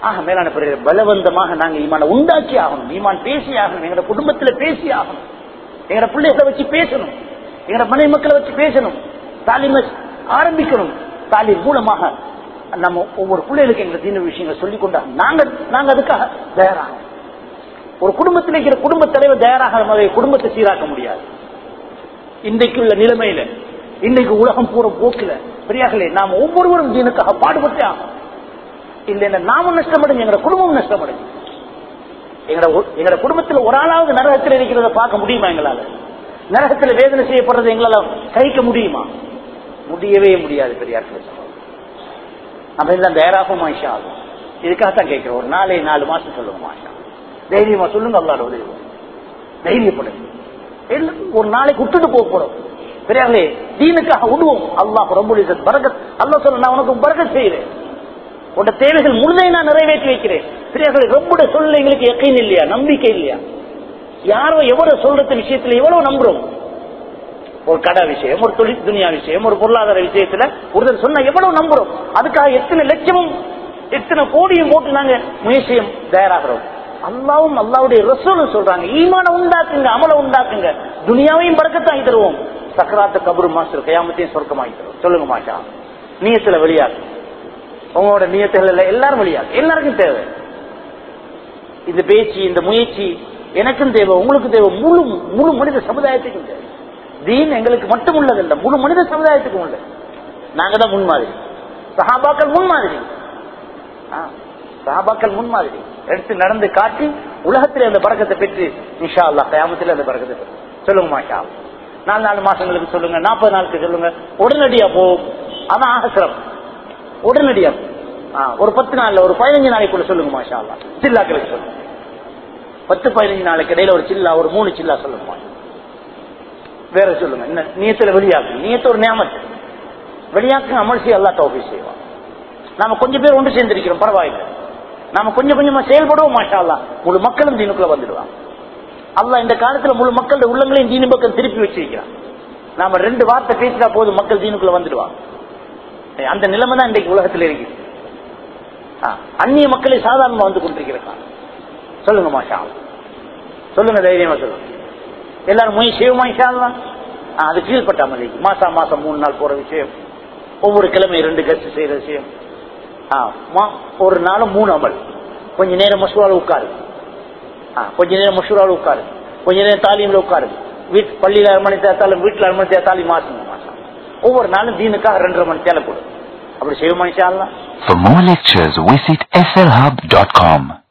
ஆக மேலான பிறகு பலவந்தமாக நாங்க ஈமான உண்டாக்கி ஆகணும். ஈமான் பேசி ஆகணும். எங்களோட குடும்பத்துல பேசி ஆகணும். எங்களோட பிள்ளைகளை வச்சு பேசணும். எங்களோட மனை மக்களை வச்சு பேசணும். தாலிமஸ் ஆரம்பிக்கணும். தாலிம் மூலமாக நம்ம ஒவ்வொரு பிள்ளைகளுக்கு எங்க தீன விஷயங்களை சொல்லிக் கொண்டா நாங்க நாங்க அதுக்காக தயாராகும் ஒரு குடும்பத்தில் இருக்கிற குடும்ப தலைவர் தயாராக குடும்பத்தை சீராக்க முடியாது. இன்றைக்கு உள்ள நிலைமையில இன்னைக்கு உலகம் பூரா போக்குல பெரியார்களே நாம் ஒவ்வொருவரும் தீனுக்காக பாடுபட்டே ஆகும் இல்லைன்னா நாமும் நஷ்டமடைஞ்சு எங்களோட குடும்பமும் நஷ்டமடைஞ்சு. எங்களோட குடும்பத்தில் எங்களோட குடும்பத்துல ஒரு ஆளாவது நரகத்தில் இருக்கிறத பார்க்க முடியுமா எங்களால? நரகத்தில் வேதனை செய்யப்படுறது எங்களால சகிக்க முடியுமா? முடியவே முடியாது பெரியார்களே நம்ம எல்லாம் தயாராகும் மாஷா ஆகும் இதுக்காகத்தான் கேட்கிறோம். ஒரு நாளே நாலு மாசம் சொல்லுங்க மாஷா. தைரியமா சொல்லுங்க அல்லாட உதவி. தைரியப்படுங்க ஒரு நாளைக்கு விட்டுட்டு போக போறோம். பெரியார்களே தீனுக்காக விடுவோம் அல்லாஹ் ரொம்ப பரகத். அல்லா சொல்ல நான் உனக்கு பரகத் செய்யறேன் உன்னோட தேவைகள் முழுதை நான் நிறைவேற்றி வைக்கிறேன். பெரியார்களே ரொம்ப சொல்ல எங்களுக்கு எக்கையும் இல்லையா? நம்பிக்கை இல்லையா? யாரோ எவ்வளவு சொல்றது விஷயத்துல எவ்வளவு நம்புறோம். ஒரு கடை விஷயம் ஒரு தொழில் துணியா விஷயம் ஒரு பொருளாதார விஷயத்துல ஒருத்தர் சொன்னா எவ்வளவு நம்புறோம்? அதுக்காக எத்தனை லட்சமும் எத்தனை கோடியும் போட்டு நாங்க முயற்சியும் தயாராகிறோம். அல்லாவும் அல்லாவுடைய ரசூலும் சொல்றாங்க ஈமான உண்டாக்குங்க அமல உண்டாக்குங்க. துனியாவையும் பறக்கத்தாங்கி தருவோம் சக்கராத்து கபரு மாஸ்டர் கயாமத்தையும் சொர்க்கமாகி தருவோம். சொல்லுங்க மாஷா. நீயத்துல வெளியாகும் உங்களோட நியத்துகள் எல்லாம் எல்லாரும் வெளியாகும் எல்லாருக்கும் தேவை. இந்த பேச்சு இந்த முயற்சி எனக்கும் தேவை உங்களுக்கும் தேவை. முழு முழு மனித சமுதாயத்துக்கும் தேவை. தீன் எங்களுக்கு மட்டும் உள்ளதில்லை. முழு மனித சமுதாயத்துக்கும் உள்ள நாங்க தான் முன்மாதிரி சஹாபாக்கள் முன்மாதிரி ஆ, சஹாபாக்கள் முன்மாதிரி எடுத்து நடந்து காட்டி உலகத்தில் அந்த பறக்கத்தை பெற்று நிஷா அல்லாஹ் கயாமத்தில் அந்த பறக்கத்தை பெற்று. சொல்லுங்க மாஷா நாலு நாலு மாசங்களுக்கு சொல்லுங்க நாற்பது நாளுக்கு சொல்லுங்க. உடனடியா போகும். அதான் ஆகசிரம் உடனடியா. ஆ, ஒரு பத்து நாள்ல ஒரு பதினஞ்சு நாளைக்குள்ள சொல்லுங்க மாஷா அல்லாஹ். சில்லாக்களுக்கு சொல்லுங்க. பத்து பதினஞ்சு நாளைக்கு இடையில ஒரு சில்லா ஒரு மூணு சில்லா சொல்லுங்க மாஷா. வேற சொல்லுங்க. என்ன? நீயத்துல வெளியாக்கு. நீயத்த ஒரு நியமத்து. வெளியாக்கு அமல் செய்ய அல்லா தோஃபி செய்வான். நாம கொஞ்சம் பேர் ஒன்று சேர்ந்திருக்கிறோம் பரவாயில்லை. நாம கொஞ்சம் கொஞ்சமா செயல்படுவோம் மாஷா அல்லா முழு மக்களும் தீனுக்குள்ள வந்துடுவான் அல்லா இந்த காலத்துல முழு மக்களுடைய உள்ளங்களையும் தீனு பக்கம் திருப்பி வச்சிருக்கிறான். நாம ரெண்டு வார்த்தை பேசினா போதும் மக்கள் தீனுக்குள்ள வந்துடுவான் அந்த நிலைமை தான் இன்றைக்கு உலகத்தில் இருக்கு. ஆ, அந்நிய மக்களை சாதாரணமா வந்து கொண்டிருக்கிறான் சொல்லுங்க மாஷா சொல்லுங்க தைரியமா சொல்லுங்க. எல்லாரும் முயற்சி செய்வோமா இன்ஷா ஆ, அது கீழ்பட்ட அமலிக்கு மாசா மாசம் மூணு நாள் போற விஷயம். ஒவ்வொரு கிழமை ரெண்டு கஸ்ட் செய்யற விஷயம். ஆ, மா- ஒரு நாளும் மூணு அமல். கொஞ்ச நேரம் மசூரால உட்காரு. ஆ, கொஞ்ச நேரம் மசூரால உட்காரு. கொஞ்ச நேரம் தாலியில் உட்காரு. வீட்டு பள்ளியில அரை மணி தேத்தாலும் வீட்டுல அரை மணி தேத்தாலும் மாசம் மாசம். ஒவ்வொரு நாளும் தீனுக்காக ரெண்டரை மணி தேலை கொடு அப்படி செய்வோமா இன்ஷா For more lectures, visit slhub.com.